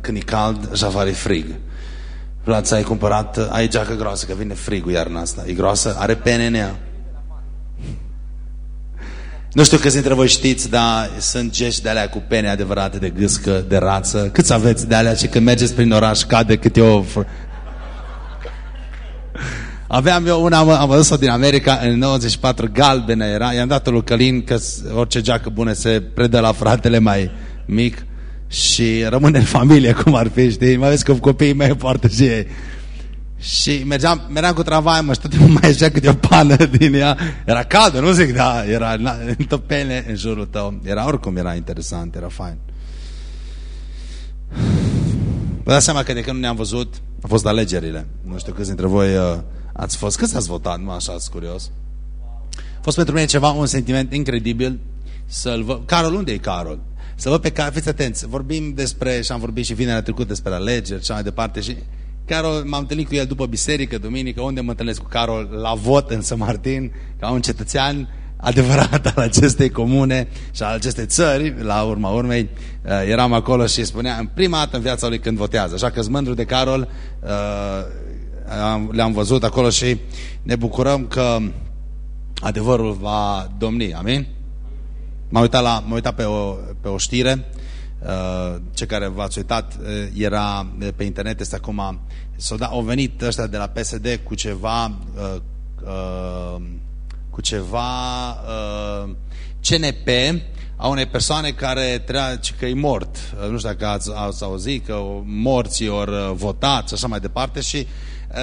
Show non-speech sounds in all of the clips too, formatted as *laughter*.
când e cald și afară e frig. Vlad, ai cumpărat, ai geacă groasă, că vine frigul iarna asta. E groasă? Are pene în ea? Nu știu câți dintre voi știți, dar sunt gești de alea cu pene adevărate de gâscă, de rață. Câți aveți de alea și când mergeți prin oraș cade câte o... Aveam eu una, am văzut-o din America, în 94, galbenă era. I-am dat-o lui Călin că orice geacă bună se predă la fratele mai mic și rămâne în familie, cum ar fi, știi? Mai vezi că copiii mei poartă și ei. Și mergeam, mergeam cu tramvai, mă, și tot mai ieșea câte o pană din ea. Era caldă, nu zic, da, era în topene în jurul tău. Era oricum, era interesant, era fain. Vă dați seama că de când nu ne-am văzut, a fost alegerile. Nu știu câți dintre voi uh, ați fost. Câți ați votat? Nu așa, ați curios. A fost pentru mine ceva, un sentiment incredibil să-l văd. Carol, unde e Carol? Să văd pe Carol, fiți atenți, vorbim despre, și am vorbit și vinerea trecut despre alegeri și mai departe și Carol, m-am întâlnit cu el după biserică, duminică, unde mă întâlnesc cu Carol? La vot în San Martin, ca un cetățean adevărat al acestei comune și al acestei țări, la urma urmei, uh, eram acolo și spunea, în prima dată în viața lui când votează. Așa că mândru de Carol, uh, le-am văzut acolo și ne bucurăm că adevărul va domni. Amin? M-am uitat, la, uitat pe, o, pe o știre Uh, ce care v-ați uitat uh, era uh, pe internet este acum da, au venit ăștia de la PSD cu ceva cu ceva CNP a unei persoane care treia, că e mort. Nu știu dacă ați, ați auzit că morții ori votat și așa mai departe și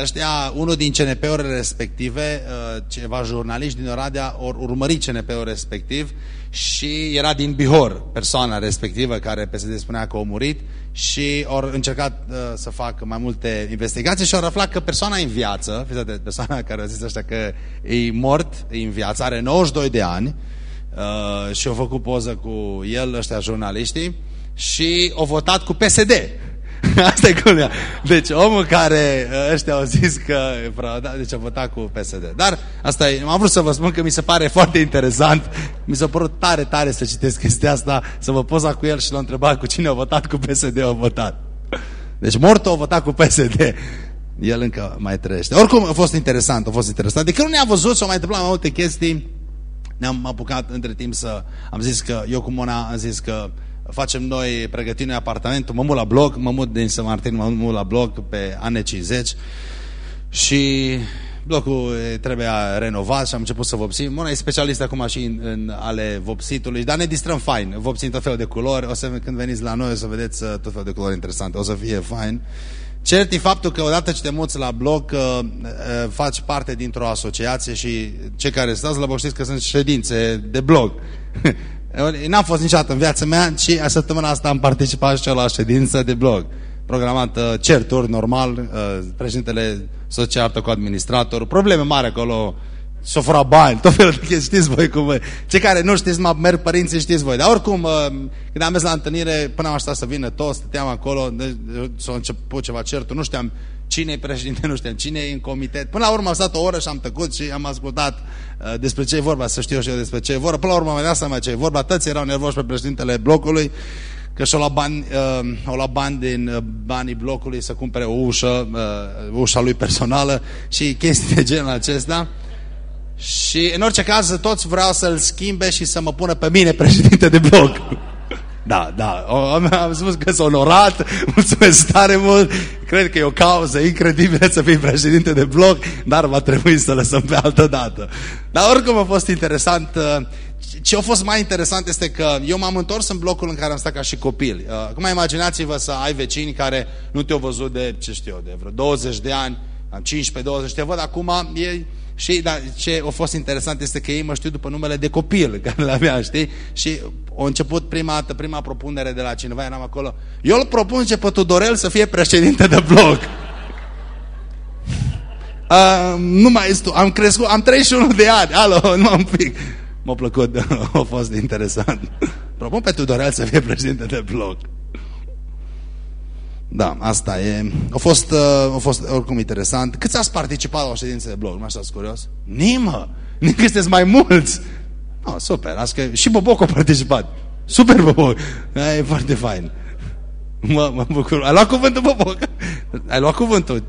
ăștia, unul din CNP-urile respective, ceva jurnaliști din Oradea, ori urmări CNP-ul respectiv și era din Bihor persoana respectivă care PSD spunea că a murit și au încercat uh, să facă mai multe investigații și au aflat că persoana în viață, fiți persoana care a zis așa că e mort, e în viață, are 92 de ani uh, și au făcut poză cu el, ăștia jurnaliștii și au votat cu PSD. *laughs* Asta e culmea. Deci omul care uh, ăștia au zis că frauda, deci a votat cu PSD. Dar asta e, am vrut să vă spun că mi se pare foarte interesant, mi s-a părut tare, tare să citesc chestia asta, să vă poza cu el și l-a întrebat cu cine a votat, cu PSD a votat. Deci mortul a votat cu PSD. El încă mai trăiește. Oricum a fost interesant, a fost interesant. De când nu ne-am văzut, s-au mai întâmplat mai multe chestii, ne-am apucat între timp să... Am zis că, eu cu Mona am zis că facem noi, pregătim noi apartamentul, mă mut la blog, mă mut din San Martin, mă mut la blog pe ane 50 și blocul trebuie renovat și am început să vopsim. Mona e specialist acum și în, în ale vopsitului, dar ne distrăm fain. Vopsim tot felul de culori, o să, când veniți la noi o să vedeți uh, tot felul de culori interesante, o să fie fain. Cert e faptul că odată ce te muți la bloc, uh, uh, faci parte dintr-o asociație și cei care stați la bloc știți că sunt ședințe de blog. *laughs* N-am fost niciodată în viața mea și săptămâna asta am participat și la ședință de blog. Programat uh, certuri, normal, uh, președintele social cu administratorul, probleme mari acolo, și-o fura bani, tot felul de chestii, știți voi cum Cei care nu știți, mă merg părinții, știți voi. Dar oricum, uh, când am mers la întâlnire, până am așteptat să vină toți, stăteam acolo, s-a început ceva certuri, nu știam cine e președinte, nu știam cine e în comitet. Până la urmă am stat o oră și am tăcut și am ascultat uh, despre ce e vorba, să știu și eu despre ce e vorba. Până la urmă am dat seama ce e vorba. Toți erau nervoși pe președintele blocului că și-au luat bani, uh, au luat bani din uh, banii blocului să cumpere o ușă, uh, ușa lui personală și chestii de genul acesta. Și în orice caz toți vreau să-l schimbe și să mă pună pe mine președinte de bloc. Da, da, am spus că sunt onorat, *laughs* mulțumesc tare mult, cred că e o cauză incredibilă să fii președinte de bloc, dar va trebui să lăsăm pe altă dată. Dar oricum a fost interesant, uh, ce a fost mai interesant este că eu m-am întors în blocul în care am stat ca și copil. Uh, acum imaginați-vă să ai vecini care nu te-au văzut de, ce știu eu, de vreo 20 de ani, 15-20, te văd acum, ei și da, ce a fost interesant este că ei mă știu după numele de copil *laughs* care le-avea, știi? Și a început prima dată, prima propunere de la cineva, eram acolo. Eu îl propun ce pe Tudorel să fie președinte de blog. *laughs* Uh, nu mai este, am crescut, am 31 de ani, alo, *laughs* nu am pic. M-a plăcut, a fost interesant. Propun pe Tudorel să fie președinte de blog. Da, asta e. A fost, uh, a fost oricum interesant. Câți ați participat la o ședință de blog? Nu așa curios? Nimă! *laughs* Nici sunteți mai mulți! Oh, super, că și Boboc a participat. Super Boboc! E foarte fain. Mă, mă bucur. Ai luat cuvântul, bă, Ai luat cuvântul.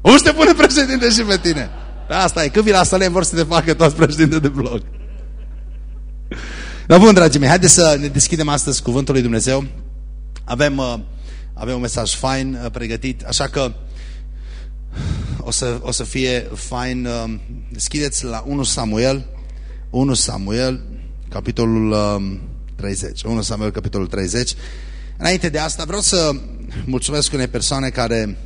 Unde te pune președinte și pe tine? Asta e. Când vii la Salem vor să te facă toți președinte de blog. Dar bun, dragii mei, haideți să ne deschidem astăzi cuvântul lui Dumnezeu. Avem, uh, avem un mesaj fain uh, pregătit, așa că o să, o să fie fain. Uh, deschideți la 1 Samuel, 1 Samuel, capitolul 30. 1 Samuel, capitolul 30. Înainte de asta vreau să mulțumesc unei persoane care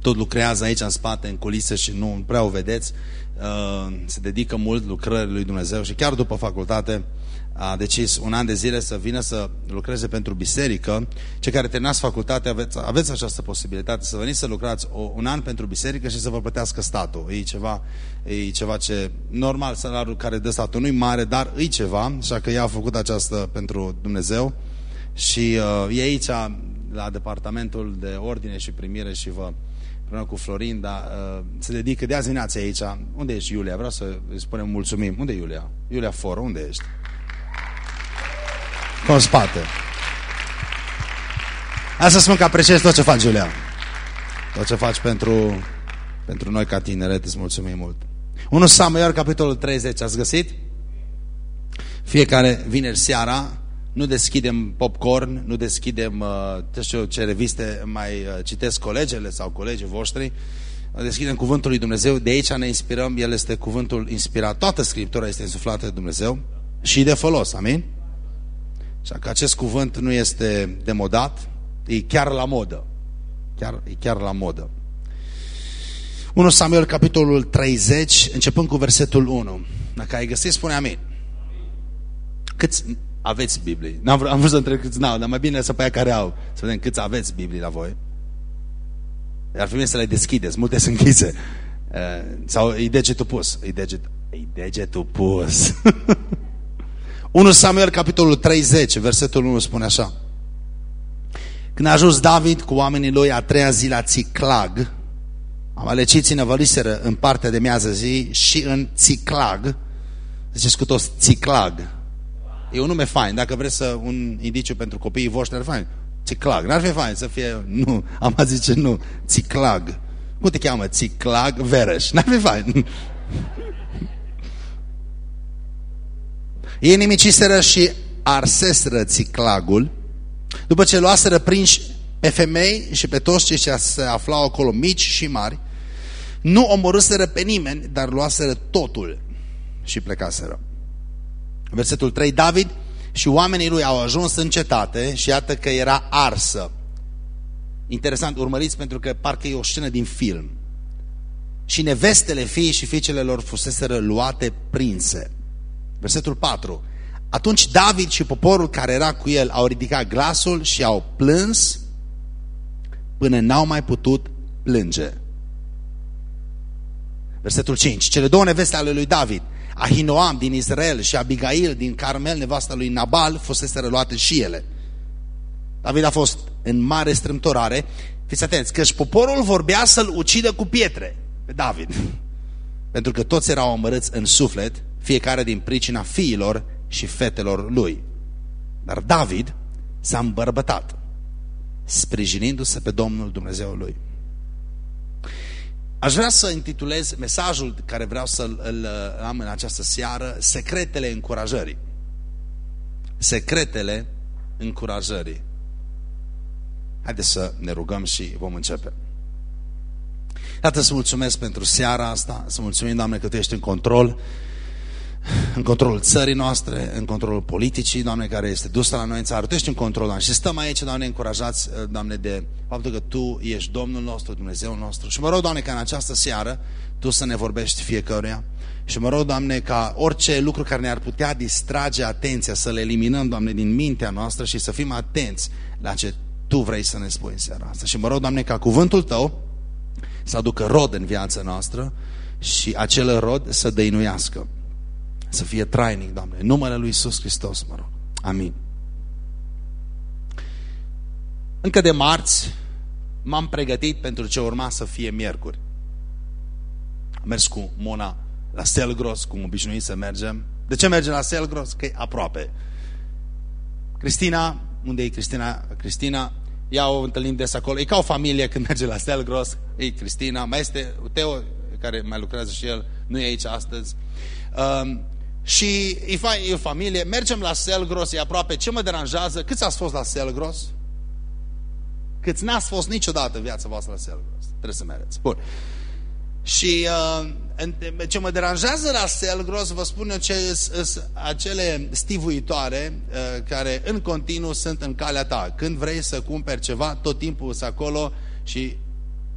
tot lucrează aici în spate, în culise și nu prea o vedeți. Uh, se dedică mult lucrării lui Dumnezeu și chiar după facultate a decis un an de zile să vină să lucreze pentru biserică. Cei care terminați facultate aveți, aveți această posibilitate să veniți să lucrați o, un an pentru biserică și să vă plătească statul. E ceva, e ceva ce, normal, salariul care dă statul nu-i mare, dar e ceva, așa că ea a făcut această pentru Dumnezeu și uh, e aici la departamentul de ordine și primire și vă împreună cu Florin, dar uh, se dedică de azi dimineața aici. Unde ești, Iulia? Vreau să îi spunem mulțumim. Unde e Iulia? Iulia Foră, unde ești? Cu în spate. Hai să spun că apreciez tot ce faci, Iulia. Tot ce faci pentru, pentru noi ca tineret, îți mulțumim mult. 1 Samuel, capitolul 30, ați găsit? Fiecare vineri seara nu deschidem popcorn, nu deschidem uh, știu, ce reviste mai uh, citesc colegele sau colegii voștri, deschidem cuvântul lui Dumnezeu, de aici ne inspirăm, el este cuvântul inspirat, toată Scriptura este insuflată de Dumnezeu și de folos, amin? Așa că acest cuvânt nu este demodat, e chiar la modă, chiar, e chiar la modă. 1 Samuel, capitolul 30, începând cu versetul 1. Dacă ai găsit, spune amin. Câți aveți Biblie. Am vrut, am vrut să întreb câți n-au, dar mai bine să pe aia care au. Să vedem câți aveți Biblie la voi. Ar fi bine să le deschideți, multe sunt închise. Uh, sau e degetul pus. E, deget, e degetul pus. *laughs* 1 Samuel, capitolul 30, versetul 1 spune așa. Când a ajuns David cu oamenii lui a treia zi la Țiclag, amaleciții năvăliseră în partea de miază zi și în Țiclag, ziceți cu toți Țiclag, E un nume fain. Dacă vreți să un indiciu pentru copiii voștri, ar fi fain. Țiclag. N-ar fi fain să fie... Nu, am a zice nu. Țiclag. Cum te cheamă? Țiclag Vereș. N-ar fi fain. Ei nimiciseră și arseseră țiclagul, după ce luaseră prinși pe femei și pe toți cei ce se aflau acolo, mici și mari, nu omorâseră pe nimeni, dar luaseră totul și plecaseră. Versetul 3, David și oamenii lui au ajuns în cetate și iată că era arsă. Interesant, urmăriți pentru că parcă e o scenă din film. Și nevestele fiii și fiicele lor fuseseră luate prinse. Versetul 4. Atunci David și poporul care era cu el au ridicat glasul și au plâns până n-au mai putut plânge. Versetul 5. Cele două neveste ale lui David Ahinoam din Israel și Abigail din Carmel, nevasta lui Nabal, fusese reluate și ele. David a fost în mare strâmtorare. Fiți atenți, căci poporul vorbea să-l ucidă cu pietre pe David. *laughs* Pentru că toți erau omărâți în suflet, fiecare din pricina fiilor și fetelor lui. Dar David s-a îmbărbătat, sprijinindu-se pe Domnul Dumnezeul lui. Aș vrea să intitulez mesajul care vreau să-l am în această seară, Secretele încurajării. Secretele încurajării. Haideți să ne rugăm și vom începe. Iată să mulțumesc pentru seara asta, să mulțumim, Doamne, că Tu ești în control în controlul țării noastre, în controlul politicii, Doamne, care este dusă la noi în țară. Tu ești în control, Doamne. Și stăm aici, Doamne, încurajați, uh, Doamne, de faptul că Tu ești Domnul nostru, Dumnezeul nostru. Și mă rog, Doamne, ca în această seară Tu să ne vorbești fiecăruia. Și mă rog, Doamne, ca orice lucru care ne-ar putea distrage atenția, să le eliminăm, Doamne, din mintea noastră și să fim atenți la ce Tu vrei să ne spui în seara asta. Și mă rog, Doamne, ca cuvântul Tău să aducă rod în viața noastră și acel rod să dăinuiască să fie trainic, Doamne. În numele Lui Iisus Hristos, mă rog. Amin. Încă de marți m-am pregătit pentru ce urma să fie miercuri. Am mers cu Mona la Selgros, cum obișnuit să mergem. De ce mergem la Selgros? Că e aproape. Cristina unde e Cristina, Cristina ea o întâlnim des acolo, e ca o familie când merge la Selgros, e Cristina, mai este Teo, care mai lucrează și el, nu e aici astăzi. Um, și e, e o familie, mergem la Selgros, e aproape, ce mă deranjează, câți ați fost la Selgros? Câți n-ați fost niciodată în viața voastră la Selgros? Trebuie să mergeți. Bun. Și uh, ce mă deranjează la Selgros, vă spun eu ce sunt acele stivuitoare uh, care în continuu sunt în calea ta. Când vrei să cumperi ceva, tot timpul sunt acolo și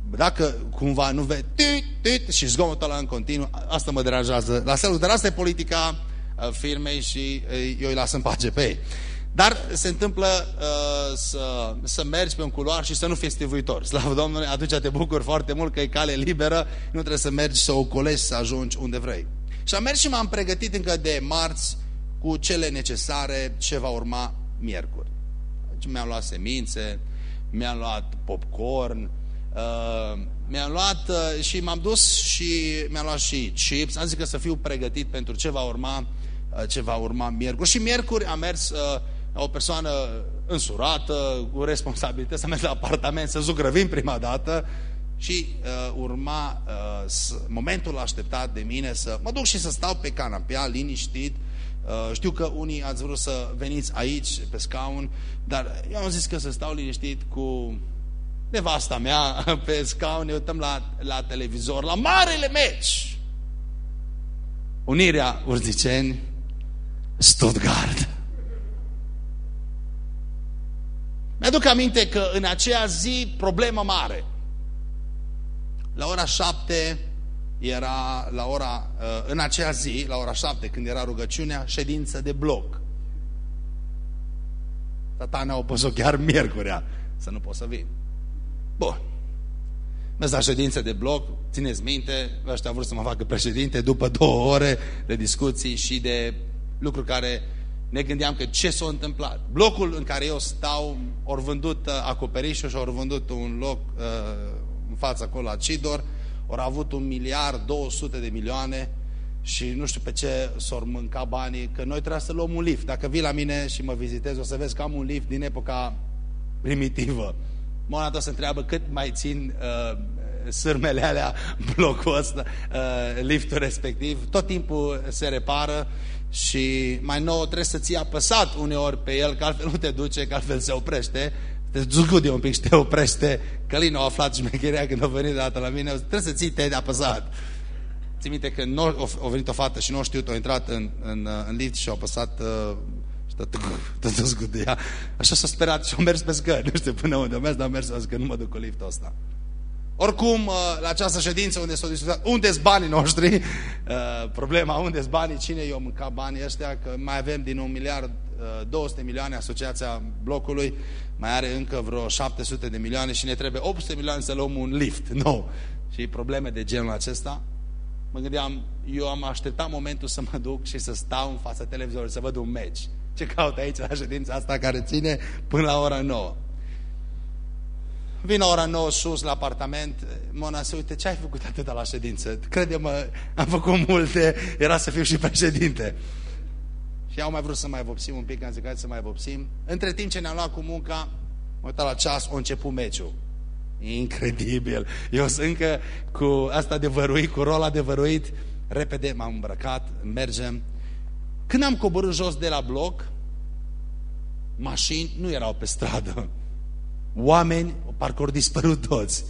dacă cumva nu vei tit, tit, și zgomotul ăla în continuu, asta mă deranjează. La Selgros, dar asta e politica uh, firmei și uh, eu îi las în pace pe ei. Dar se întâmplă uh, să, să mergi pe un culoar și să nu fii stivuitor. Slavă Domnului, atunci te bucuri foarte mult că e cale liberă, nu trebuie să mergi să o colești, să ajungi unde vrei. Și am mers și m-am pregătit încă de marți cu cele necesare ce va urma miercuri. Deci mi-am luat semințe, mi-am luat popcorn, uh, mi-am luat uh, și m-am dus și mi-am luat și chips. Am zis că să fiu pregătit pentru ce va urma, uh, ce va urma miercuri. Și miercuri am mers... Uh, o persoană însurată, cu responsabilități, să merg la apartament, să zugrăvim prima dată și uh, urma uh, momentul așteptat de mine să mă duc și să stau pe canapea, liniștit. Uh, știu că unii ați vrut să veniți aici, pe scaun, dar eu am zis că să stau liniștit cu nevasta mea *laughs* pe scaun, ne uităm la, la televizor, la marele meci. Unirea Urziceni, Stuttgart. Mi-aduc aminte că în aceea zi, problemă mare. La ora șapte era, la ora, uh, în aceea zi, la ora șapte, când era rugăciunea, ședință de bloc. Tata ne-a opus-o chiar miercurea, să nu pot să vin. Bun. Mers la ședință de bloc, țineți minte, ăștia au vrut să mă facă președinte după două ore de discuții și de lucruri care ne gândeam că ce s-a întâmplat. Blocul în care eu stau, ori vândut uh, acoperișul și ori vândut un loc uh, în fața acolo la Cidor, ori avut un miliard, 200 de milioane și nu știu pe ce s-or mânca banii, că noi trebuie să luăm un lift. Dacă vii la mine și mă vizitezi, o să vezi că am un lift din epoca primitivă. Mona se întreabă cât mai țin uh, sârmele alea blocul ăsta, uh, liftul respectiv. Tot timpul se repară și mai nou trebuie să ții apăsat uneori pe el, că altfel nu te duce, că altfel se oprește. Te zugude un pic și te oprește. Călin a aflat șmecheria când a venit dată la mine. Trebuie să ții te de apăsat. Ții minte că nu, a venit o fată și nu știu, a intrat în, în, în lift și a apăsat uh, și tot, tot zgudea. Așa s-a sperat și a mers pe scări. *laughs* Nu știu până unde a mers, dar a mers că nu mă duc cu liftul ăsta. Oricum, uh, la această ședință unde s-au discutat unde sunt banii noștri, *laughs* uh, problema unde sunt banii, cine i-a mâncat banii ăștia, că mai avem din un miliard 200 uh, milioane asociația blocului, mai are încă vreo 700 de milioane și ne trebuie 800 milioane să luăm un lift nou. Și probleme de genul acesta. Mă gândeam, eu am așteptat momentul să mă duc și să stau în fața televizorului, să văd un meci. Ce caut aici la ședința asta care ține până la ora 9? Vin la ora 9 sus la apartament, Mona se uite, ce ai făcut atâta la ședință? Crede-mă, am făcut multe, era să fiu și președinte. Și au mai vrut să mai vopsim un pic, am zis să mai vopsim. Între timp ce ne-am luat cu munca, mă uitat la ceas, a început meciul. Incredibil. Eu sunt încă cu asta de văruit, cu rola de văruit. Repede m-am îmbrăcat, mergem. Când am coborât jos de la bloc, mașini nu erau pe stradă. Oameni, parcă au dispărut toți.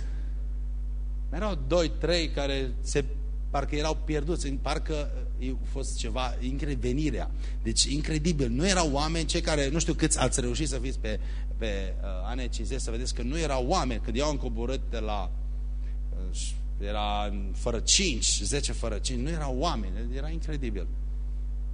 Erau doi, trei care se, parcă erau pierduți, parcă a fost ceva, venirea. Deci incredibil, nu erau oameni, cei care, nu știu câți ați reușit să fiți pe, pe uh, ane 50, să vedeți că nu erau oameni, când i-au încoborât de la, uh, era fără 5, 10 fără 5, nu erau oameni, era incredibil.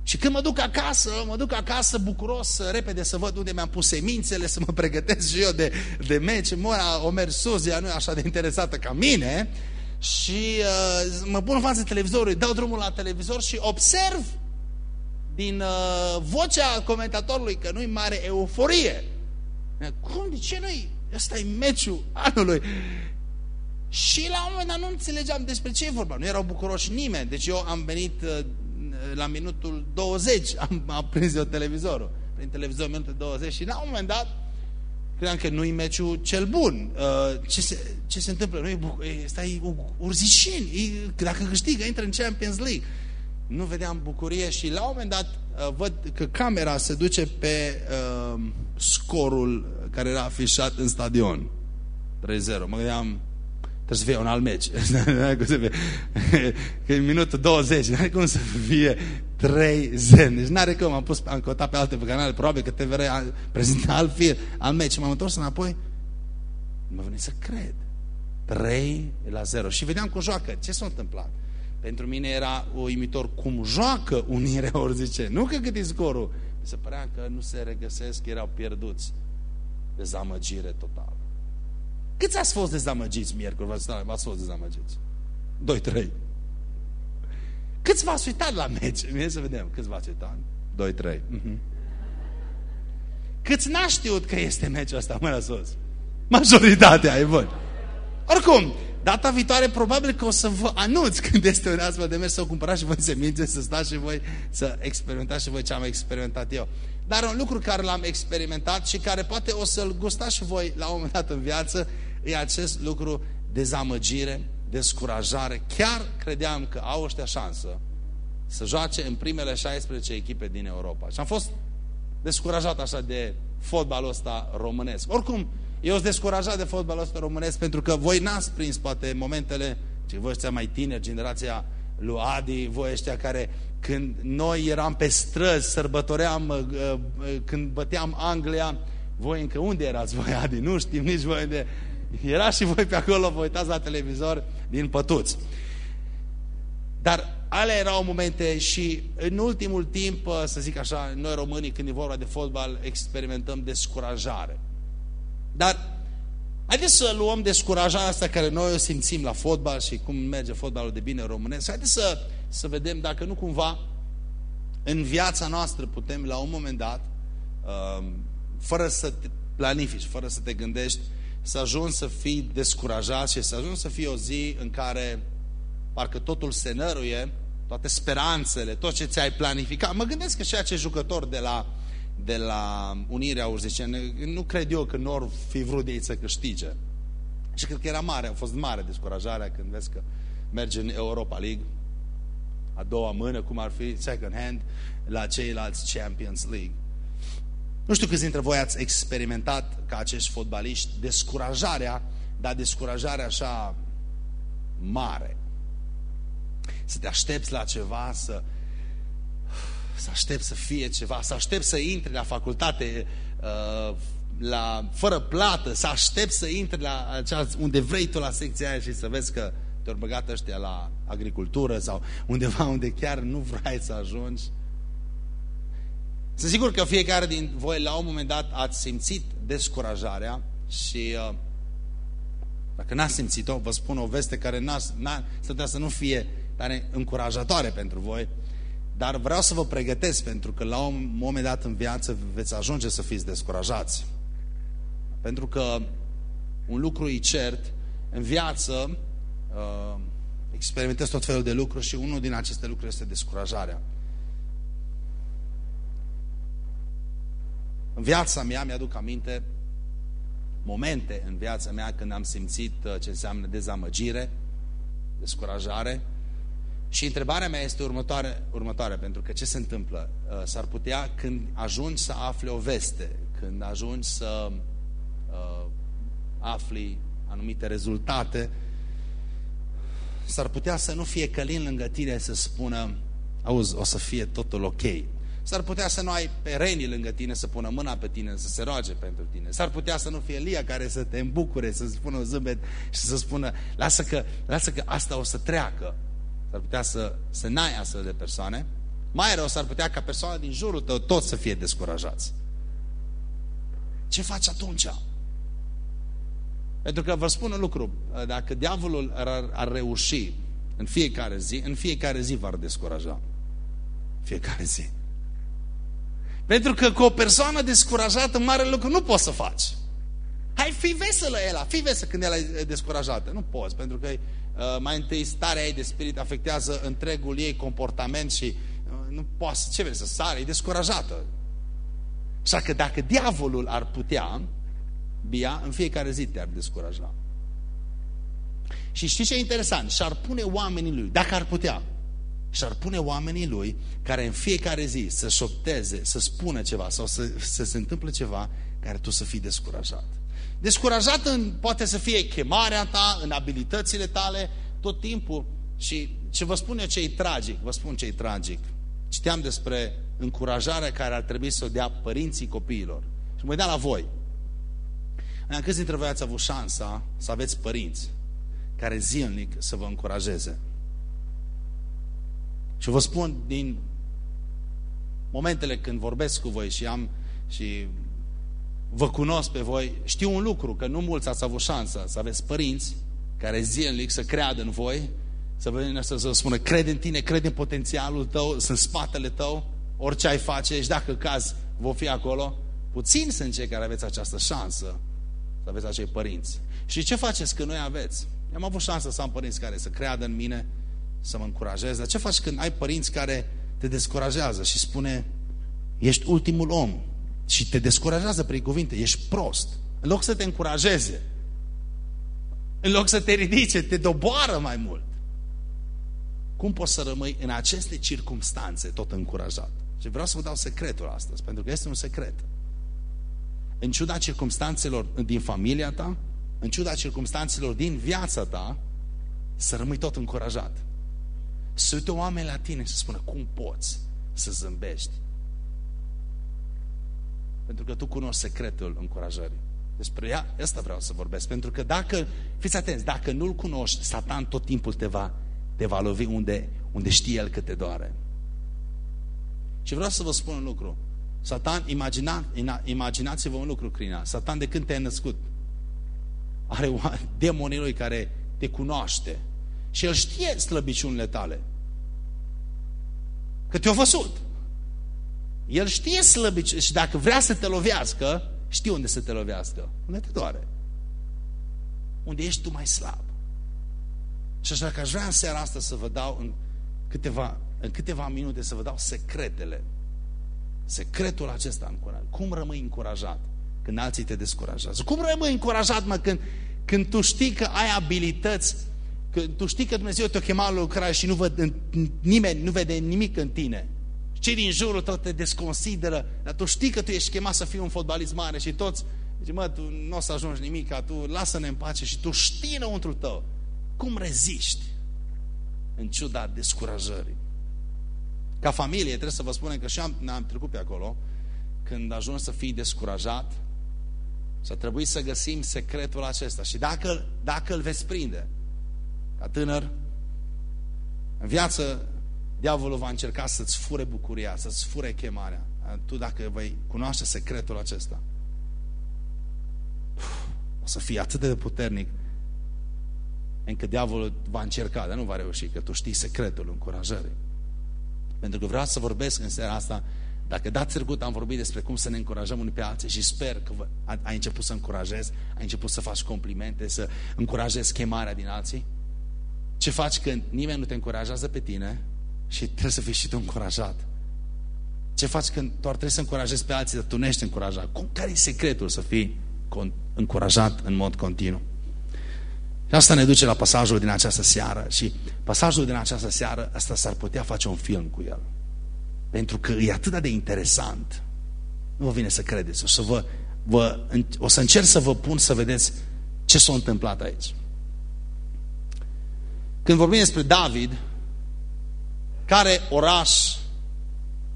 Și când mă duc acasă, mă duc acasă bucuros, repede să văd unde mi-am pus semințele, să mă pregătesc și eu de, de meci. Mora o merg sus, ea nu e așa de interesată ca mine. Și uh, mă pun în fața televizorului, dau drumul la televizor și observ din uh, vocea comentatorului că nu-i mare euforie. Cum? De ce nu-i? Ăsta e meciul anului. Și la un moment dat nu înțelegeam despre ce e vorba. Nu erau bucuroși nimeni. Deci eu am venit uh, la minutul 20 am, am prins eu televizorul. prin televizor minute 20 și la un moment dat credeam că nu-i meciul cel bun. Uh, ce, se, ce se întâmplă? Nu e, stai urzișin. Dacă câștigă, intră în Champions League. Nu vedeam bucurie și la un moment dat uh, văd că camera se duce pe uh, scorul care era afișat în stadion. 3-0. Mă gândeam, Trebuie să fie un alt meci. Că în minutul 20, n-are cum să fie 3 zen. Deci n-are cum. Am, pus, am căutat pe alte canale, probabil că TVR prezintă alt fir, alt meci. M-am întors înapoi. Mă venit să cred. 3 la 0. Și vedeam cum joacă. Ce s-a întâmplat? Pentru mine era uimitor cum joacă Unirea Orzice. Nu că cât e scorul. Mi se părea că nu se regăsesc, erau pierduți. Dezamăgire totală. Câți ați fost dezamăgiți miercuri? V-ați fost dezamăgiți? Doi, trei. Câți v-ați uitat la meci? *laughs* Mie să vedem. Câți v-ați uitat? Doi, trei. Uh mhm. -huh. Câți n-a știut că este meciul ăsta? Mă sus. Majoritatea, e bun. Oricum, data viitoare probabil că o să vă anunț *laughs* când este un astfel de mers să o cumpărați și voi semințe, să stați și voi să experimentați și voi ce am experimentat eu. Dar un lucru care l-am experimentat și care poate o să-l gustați și voi la un moment dat în viață e acest lucru dezamăgire, descurajare. Chiar credeam că au ăștia șansă să joace în primele 16 echipe din Europa. Și am fost descurajat așa de fotbalul ăsta românesc. Oricum, eu sunt descurajat de fotbalul ăsta românesc pentru că voi n-ați prins poate momentele, ci voi ăștia mai tineri, generația lui Adi, voi ăștia care când noi eram pe străzi, sărbătoream, uh, uh, când băteam Anglia, voi încă unde erați voi, Adi? Nu știm nici voi unde era și voi pe acolo, vă uitați la televizor din pătuți. Dar alea erau momente și în ultimul timp, să zic așa, noi românii când e vorba de fotbal experimentăm descurajare. Dar haideți să luăm descurajarea asta care noi o simțim la fotbal și cum merge fotbalul de bine românesc. Haideți să, să vedem dacă nu cumva în viața noastră putem la un moment dat, um, fără să te planifici, fără să te gândești, să ajungi să fii descurajat și să ajungi să fie o zi în care parcă totul se năruie, toate speranțele, tot ce ți-ai planificat. Mă gândesc că și acest jucător de la, de la Unirea Urzicene, nu cred eu că nu or fi vrut de ei să câștige. Și cred că era mare, a fost mare descurajarea când vezi că merge în Europa League, a doua mână, cum ar fi second hand, la ceilalți Champions League. Nu știu câți dintre voi ați experimentat ca acești fotbaliști descurajarea, dar descurajarea așa mare. Să te aștepți la ceva, să, să aștepți să fie ceva, să aștepți să intri la facultate uh, la, fără plată, să aștepți să intri la acea, unde vrei tu la secția aia și să vezi că te-au băgat ăștia la agricultură sau undeva unde chiar nu vrei să ajungi. Sunt sigur că fiecare din voi la un moment dat ați simțit descurajarea și uh, dacă n-ați simțit-o, vă spun o veste care n-a, n-a, să nu fie tare încurajatoare pentru voi, dar vreau să vă pregătesc pentru că la un moment dat în viață veți ajunge să fiți descurajați. Pentru că un lucru e cert, în viață uh, experimentez tot felul de lucruri și unul din aceste lucruri este descurajarea. În viața mea mi-aduc aminte momente în viața mea când am simțit uh, ce înseamnă dezamăgire, descurajare și întrebarea mea este următoare, următoare pentru că ce se întâmplă? Uh, s-ar putea când ajungi să afli o veste, când ajungi să uh, afli anumite rezultate, s-ar putea să nu fie călin lângă tine să spună auzi, o să fie totul ok, S-ar putea să nu ai pe Reni lângă tine să pună mâna pe tine, să se roage pentru tine. S-ar putea să nu fie Lia care să te îmbucure, să spună un zâmbet și să spună lasă că, lasă că asta o să treacă. S-ar putea să, să n-ai astfel de persoane. Mai rău s-ar putea ca persoana din jurul tău tot să fie descurajați. Ce faci atunci? Pentru că vă spun un lucru, dacă diavolul ar, ar reuși în fiecare zi, în fiecare zi v-ar descuraja. Fiecare zi. Pentru că cu o persoană descurajată, mare lucru nu poți să faci. Hai, fi veselă ela, fi veselă când ela e descurajată. Nu poți, pentru că uh, mai întâi starea ei de spirit afectează întregul ei comportament și uh, nu poți, ce vrei, să sare, e descurajată. Așa că dacă diavolul ar putea, Bia, în fiecare zi te-ar descuraja. Și știi ce e interesant? Și-ar pune oamenii lui, dacă ar putea, și-ar pune oamenii lui care în fiecare zi să șopteze, să spună ceva sau să, să se întâmple ceva care tu să fii descurajat. Descurajat în, poate să fie chemarea ta, în abilitățile tale, tot timpul. Și ce vă spun eu ce e tragic, vă spun ce e tragic. Citeam despre încurajarea care ar trebui să o dea părinții copiilor. Și mă uitam la voi. În câți dintre voi ați avut șansa să aveți părinți care zilnic să vă încurajeze? Și vă spun din momentele când vorbesc cu voi și am și vă cunosc pe voi, știu un lucru, că nu mulți ați avut șansa să aveți părinți care zilnic să creadă în voi, să vă să, să spună, crede în tine, crede în potențialul tău, sunt spatele tău, orice ai face și dacă caz, vă fi acolo. Puțini sunt cei care aveți această șansă să aveți acei părinți. Și ce faceți când noi aveți? am avut șansa să am părinți care să creadă în mine, să mă încurajeze. Dar ce faci când ai părinți care te descurajează și spune ești ultimul om și te descurajează prin cuvinte, ești prost. În loc să te încurajeze, în loc să te ridice, te doboară mai mult. Cum poți să rămâi în aceste circumstanțe tot încurajat? Și vreau să vă dau secretul astăzi, pentru că este un secret. În ciuda circumstanțelor din familia ta, în ciuda circumstanțelor din viața ta, să rămâi tot încurajat. Să uite oameni la tine și să spună, cum poți să zâmbești? Pentru că tu cunoști secretul încurajării. Despre ea, asta vreau să vorbesc. Pentru că dacă, fiți atenți, dacă nu-l cunoști, Satan tot timpul te va, te va lovi unde, unde știe el că te doare. Și vreau să vă spun un lucru. Satan, imagina, imaginați-vă un lucru, Crina. Satan de când te-ai născut, are demonii lui care te cunoaște. Și el știe slăbiciunile tale. Că te-a văzut. El știe slăbiciunile și dacă vrea să te lovească, știe unde să te lovească. Unde te doare. Unde ești tu mai slab. Și așa că aș vrea în seara asta să vă dau în câteva, în câteva minute să vă dau secretele. Secretul acesta încurajat. Cum rămâi încurajat când alții te descurajează? Cum rămâi încurajat, mă, când, când tu știi că ai abilități, când tu știi că Dumnezeu te-a chemat la lucrare și nu văd, nimeni nu vede nimic în tine? Cei din jurul tău te desconsideră, dar tu știi că tu ești chemat să fii un fotbalist mare și toți zici, mă, tu nu o să ajungi nimic, tu lasă-ne în pace și tu știi înăuntru tău. Cum reziști în ciuda descurajării? Ca familie, trebuie să vă spunem că și am, ne-am trecut pe acolo, când ajungi să fii descurajat, să trebuie să găsim secretul acesta. Și dacă, dacă îl veți prinde, ca tânăr, în viață, diavolul va încerca să-ți fure bucuria, să-ți fure chemarea. Tu dacă vei cunoaște secretul acesta, o să fii atât de puternic încât diavolul va încerca, dar nu va reuși, că tu știi secretul încurajării. Pentru că vreau să vorbesc în seara asta, dacă dați trecut am vorbit despre cum să ne încurajăm unii pe alții și sper că ai început să încurajezi, ai început să faci complimente, să încurajezi chemarea din alții. Ce faci când nimeni nu te încurajează pe tine și trebuie să fii și tu încurajat? Ce faci când doar trebuie să încurajezi pe alții, dar tu nu ești încurajat? Care e secretul să fii încurajat în mod continuu? Și asta ne duce la pasajul din această seară și pasajul din această seară, asta s-ar putea face un film cu el. Pentru că e atât de interesant. Nu vă vine să credeți. O să, vă, vă, o să încerc să vă pun să vedeți ce s-a întâmplat aici. Când vorbim despre David, care oraș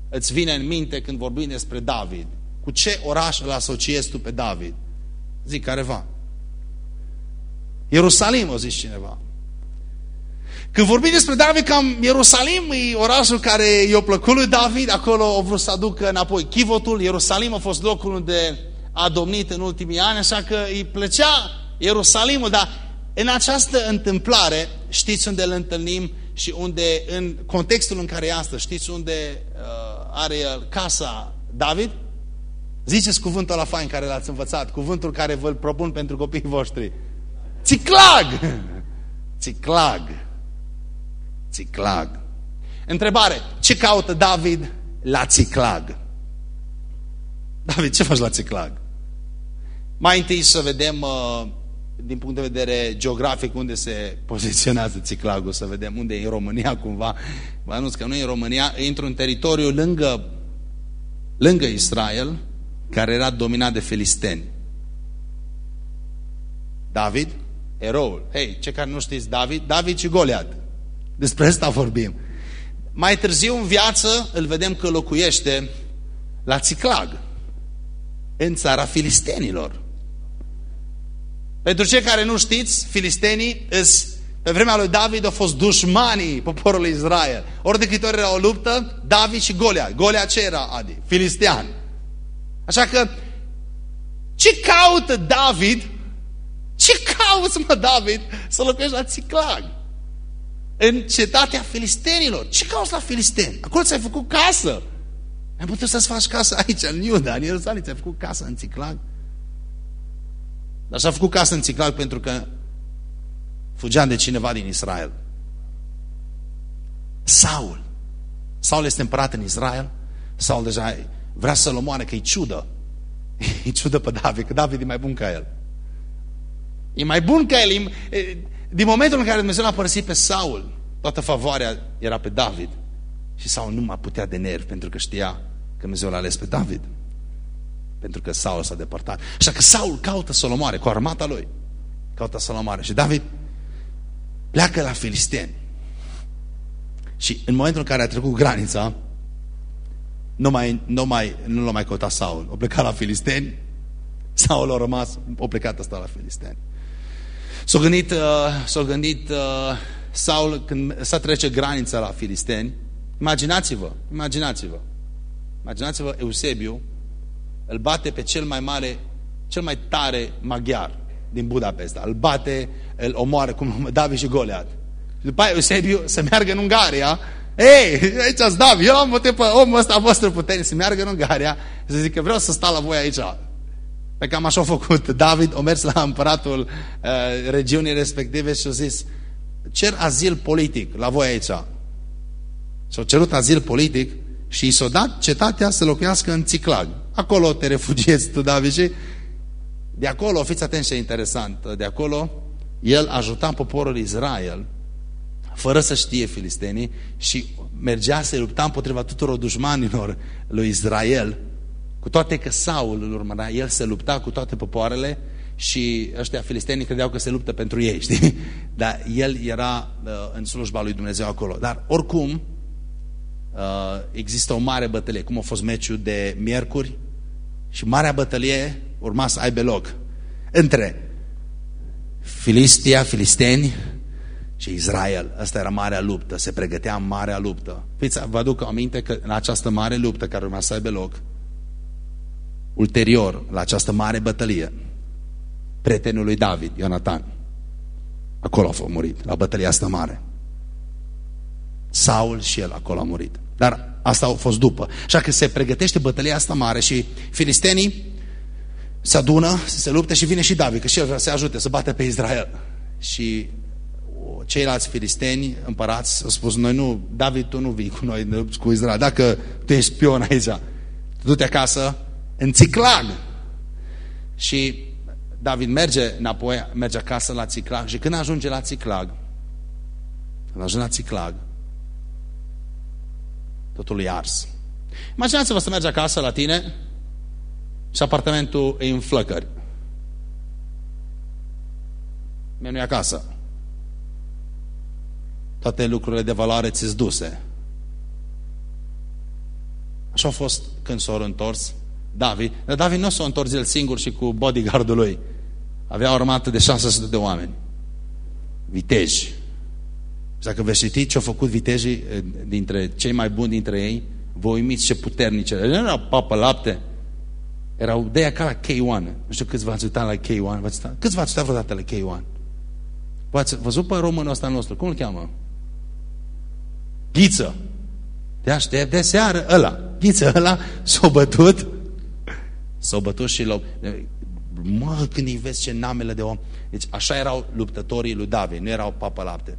îți vine în minte când vorbim despre David? Cu ce oraș îl asociezi tu pe David? Zic careva. Ierusalim, o zici cineva. Când vorbim despre David, cam Ierusalim e orașul care i-a plăcut lui David, acolo a vrut să aducă înapoi chivotul. Ierusalim a fost locul unde a domnit în ultimii ani, așa că îi plăcea Ierusalimul, dar în această întâmplare, știți unde îl întâlnim și unde, în contextul în care e astăzi, știți unde uh, are el casa David? Ziceți cuvântul la fain care l-ați învățat, cuvântul care vă propun pentru copiii voștri. Țiclag! *laughs* Țiclag! Țiclag. Întrebare. Ce caută David la Țiclag? David, ce faci la Țiclag? Mai întâi să vedem uh, din punct de vedere geografic unde se poziționează Țiclagul, să vedem unde e în România cumva. Vă anunț că nu e în România, e într-un teritoriu lângă, lângă Israel, care era dominat de filisteni. David, eroul. Hei, ce care nu știți David? David și Goliat. Despre asta vorbim. Mai târziu în viață îl vedem că locuiește la Țiclag, în țara filistenilor. Pentru cei care nu știți, filistenii îs, pe vremea lui David au fost dușmanii poporului Israel. Ori de câte ori era o luptă, David și Goliat. Goliat ce era, Adi? Filistean. Așa că, ce caută David? Ce cauți, mă, David, să locuiești la Țiclag? În cetatea filistenilor. Ce cauți la filisteni? Acolo ți-ai făcut casă. Ai putut să-ți faci casă aici, în Iuda, în Ierusalim, ți-ai făcut casă în Țiclag. Dar s-a făcut casă în Țiclag pentru că fugeam de cineva din Israel. Saul. Saul este împărat în Israel. Saul deja vrea să-l omoane, că e ciudă. *laughs* E ciudă pe David, că David e mai bun ca el. E mai bun ca el. E, din momentul în care Dumnezeu l-a părăsit pe Saul, toată favoarea era pe David. Și Saul nu mai putea de nervi pentru că știa că Dumnezeu l-a ales pe David. Pentru că Saul s-a depărtat. Așa că Saul caută să-l omoare cu armata lui. Caută să-l omoare. Și David pleacă la filisteni. Și în momentul în care a trecut granița, nu mai, nu mai, nu l-a mai căutat Saul. O plecat la filisteni, Saul a rămas, o plecat asta la filisteni. S-a gândit, uh, s-a gândit uh, Saul când s-a trece granița la filisteni, imaginați-vă, imaginați-vă, imaginați-vă Eusebiu, îl bate pe cel mai mare, cel mai tare maghiar din Budapesta. Îl bate, îl omoară cum *laughs* David și Goliat. Și după aia Eusebiu să meargă în Ungaria. Ei, aici ați David, eu am votat pe omul ăsta a voastră putere să meargă în Ungaria să zic că vreau să stau la voi aici. Pe cam așa a făcut David, o mers la împăratul uh, regiunii respective și a zis cer azil politic la voi aici. Și-au cerut azil politic și i s-a dat cetatea să locuiască în Țiclag. Acolo te refugiezi tu, David, și de acolo, fiți atenți ce interesant, de acolo el ajuta poporul Israel fără să știe filistenii și mergea să lupta împotriva tuturor dușmanilor lui Israel cu toate că Saul îl urmărea, el se lupta cu toate popoarele și ăștia filistenii credeau că se luptă pentru ei, știi? Dar el era uh, în slujba lui Dumnezeu acolo. Dar oricum, uh, există o mare bătălie, cum a fost meciul de miercuri și marea bătălie urma să aibă loc între Filistia, filisteni și Israel. Asta era marea luptă, se pregătea marea luptă. Fiți, vă aduc aminte că în această mare luptă care urma să aibă loc, ulterior la această mare bătălie, prietenul lui David, Ionatan, acolo a fost murit, la bătălia asta mare. Saul și el acolo a murit. Dar asta a fost după. Așa că se pregătește bătălia asta mare și filistenii se adună, se luptă și vine și David, că și el vrea să ajute, să bate pe Israel. Și ceilalți filisteni, împărați, au spus, noi nu, David, tu nu vii cu noi, cu Israel. Dacă tu ești pion aici, du-te acasă, în Țiclag. Și David merge înapoi, merge acasă la Țiclag și când ajunge la Țiclag, când ajunge la Țiclag, totul e ars. Imaginați-vă să mergi acasă la tine și apartamentul e în flăcări. Mie nu e acasă. Toate lucrurile de valoare ți duse. Așa a fost când s-au întors David. Dar David nu s-a întors el singur și cu bodyguardul lui. Avea o armată de 600 de oameni. Viteji. Și dacă veți ști ce au făcut vitejii eh, dintre cei mai buni dintre ei, vă uimiți ce puternice. Nu erau papă lapte. Erau de ca la K1. Nu știu câți v-ați uitat la K1. Câți v-ați uitat vreodată la K1? V-ați văzut pe românul ăsta nostru? Cum îl cheamă? Ghiță. De aștept de seară ăla. Ghiță ăla s-a bătut S-au bătut și l-au... Mă, când îi vezi ce namele de om... Deci așa erau luptătorii lui David, nu erau papă lapte.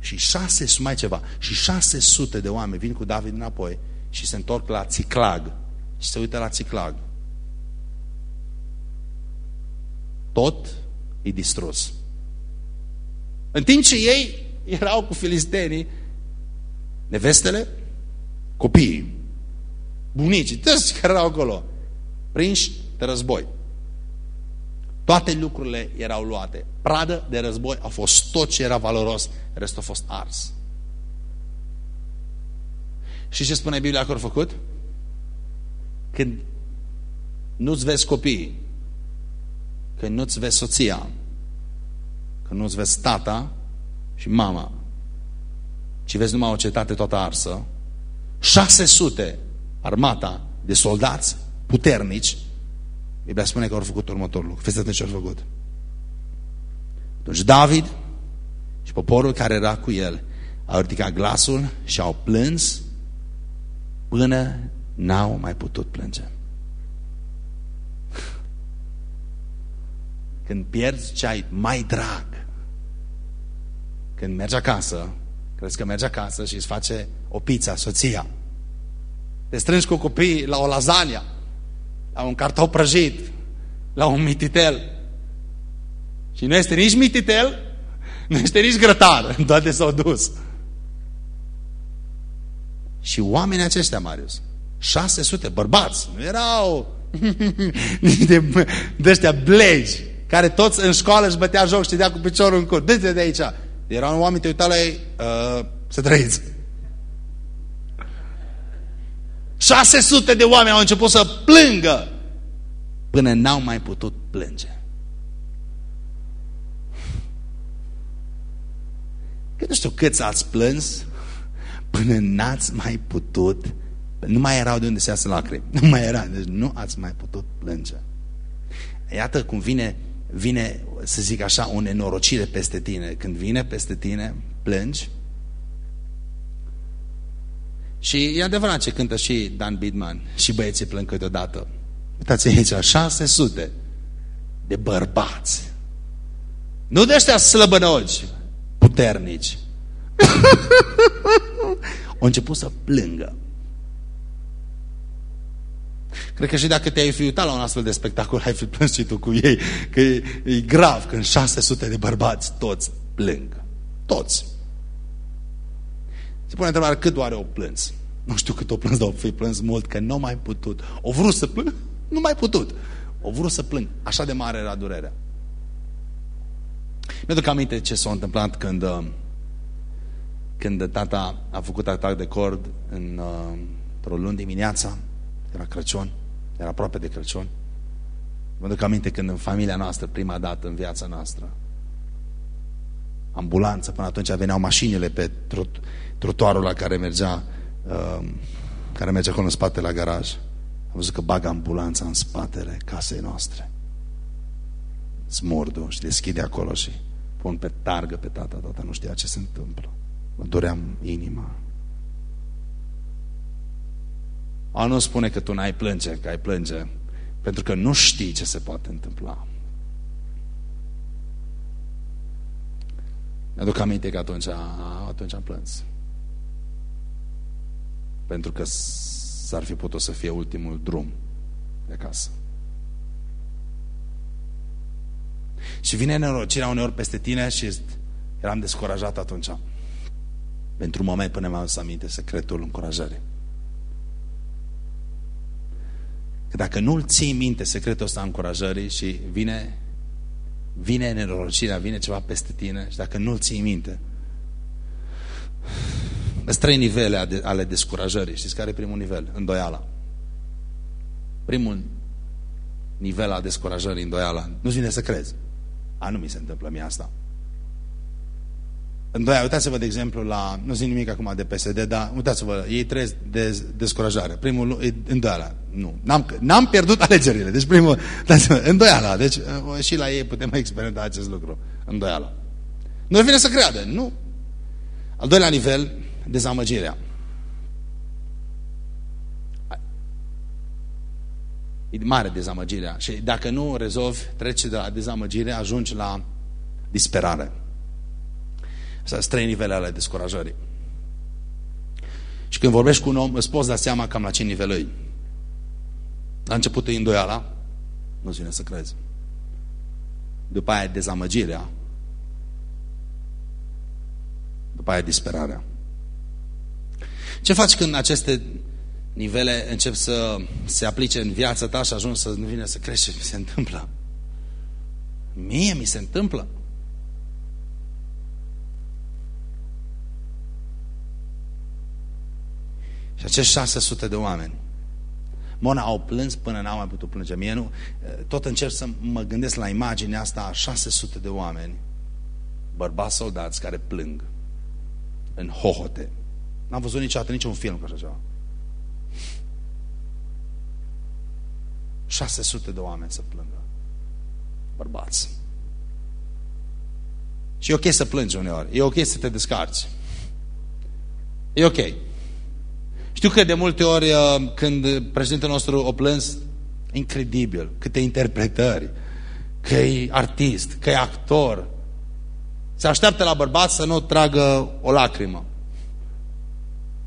Și 600, mai ceva, și 600 de oameni vin cu David înapoi și se întorc la Ciclag. și se uită la Ciclag. Tot e distrus. În timp ce ei erau cu filistenii, nevestele, copiii, bunicii, toți care erau acolo, prinși de război. Toate lucrurile erau luate. Pradă de război a fost tot ce era valoros, restul a fost ars. Și ce spune Biblia că au făcut? Când nu-ți vezi copiii, când nu-ți vezi soția, când nu-ți vezi tata și mama, ci vezi numai o cetate toată arsă, 600 armata de soldați puternici, Biblia spune că au făcut următorul lucru. Fiți atunci ce au făcut. Atunci David și poporul care era cu el au ridicat glasul și au plâns până n-au mai putut plânge. *laughs* Când pierzi ce ai mai drag, când mergi acasă, crezi că mergi acasă și îți face o pizza, soția, te strângi cu copiii la o lasagna, la un cartou prăjit, la un mititel. Și nu este nici mititel, nu este nici grătar, *laughs* toate s-au dus. Și oamenii aceștia, Marius, 600 bărbați, nu erau *laughs* de, de ăștia blegi, care toți în școală își bătea joc și dea cu piciorul în cur. Dă-te de aici. Erau oameni, te uita la ei, uh, să trăiți. 600 de oameni au început să plângă până n-au mai putut plânge. Că nu știu câți ați plâns până n-ați mai putut, nu mai erau de unde se iasă lacrimi, nu mai era, deci nu ați mai putut plânge. Iată cum vine, vine, să zic așa, o nenorocire peste tine. Când vine peste tine, plângi. Și e adevărat ce cântă și Dan Bidman și băieții plâng câteodată. Uitați aici, 600 de bărbați. Nu de ăștia slăbănogi, puternici. *laughs* Au început să plângă. Cred că și dacă te-ai fi uitat la un astfel de spectacol, ai fi plâns și tu cu ei. Că e, e grav când 600 de bărbați toți plâng. Toți. Se pune întrebarea cât doare o plâns. Nu știu cât o plâns, dar o fi plâns mult, că nu mai putut. O vrut să plâng, nu mai putut. O vrut să plâng. Așa de mare era durerea. Mi-aduc aminte ce s-a întâmplat când, uh, când tata a făcut atac de cord în, uh, într-o luni dimineața. Era Crăciun, era aproape de Crăciun. Mă duc aminte când în familia noastră, prima dată în viața noastră, ambulanță, până atunci veneau mașinile pe trot, trotuarul la care mergea, uh, care mergea acolo în spate la garaj. Am văzut că bagă ambulanța în spatele casei noastre. Smurdu și deschide acolo și pun pe targă pe tata. Tata nu știa ce se întâmplă. Mă doream inima. A nu spune că tu n-ai plânge, că ai plânge, pentru că nu știi ce se poate întâmpla. Mi-aduc aminte că atunci, atunci am plâns. Pentru că s-ar fi putut să fie ultimul drum de acasă. Și vine nenorocirea uneori peste tine și eram descurajat atunci. Pentru un moment până mi-am aminte secretul încurajării. Că dacă nu-l ții minte secretul ăsta încurajării și vine vine nenorocirea, vine ceva peste tine și dacă nu-l ții minte sunt trei nivele ale descurajării. Știți care e primul nivel? Îndoiala. Primul nivel al descurajării, îndoiala. Nu-ți vine să crezi. A, nu mi se întâmplă mie asta. Îndoiala, uitați-vă de exemplu la, nu zic nimic acum de PSD, dar uitați-vă, ei trăiesc de descurajare. Primul e îndoiala. Nu, n-am pierdut alegerile. Deci primul, îndoiala. Deci și la ei putem experimenta acest lucru. Îndoiala. Nu vine să creadă. Nu. Al doilea nivel, dezamăgirea. E mare dezamăgirea. Și dacă nu rezolvi, trece de la dezamăgire, ajungi la disperare. Asta sunt trei nivele ale descurajării. Și când vorbești cu un om, îți poți da seama cam la ce nivel e. La început e îndoiala, nu-ți vine să crezi. după aia dezamăgirea, după aia disperarea. Ce faci când aceste nivele încep să se aplice în viața ta și ajung să nu vine să crește? Mi se întâmplă. Mie mi se întâmplă. Și acești 600 de oameni Mona au plâns până n-au mai putut plânge. Mie nu, tot încerc să mă gândesc la imaginea asta a 600 de oameni, bărbați soldați care plâng în hohote. N-am văzut niciodată niciun film cu așa ceva. 600 de oameni să plângă. Bărbați. Și e ok să plângi uneori. E ok să te descarci. E ok. Știu că de multe ori uh, când președintele nostru o plâns, incredibil, câte interpretări, că e artist, că e actor. Se așteaptă la bărbat să nu tragă o lacrimă.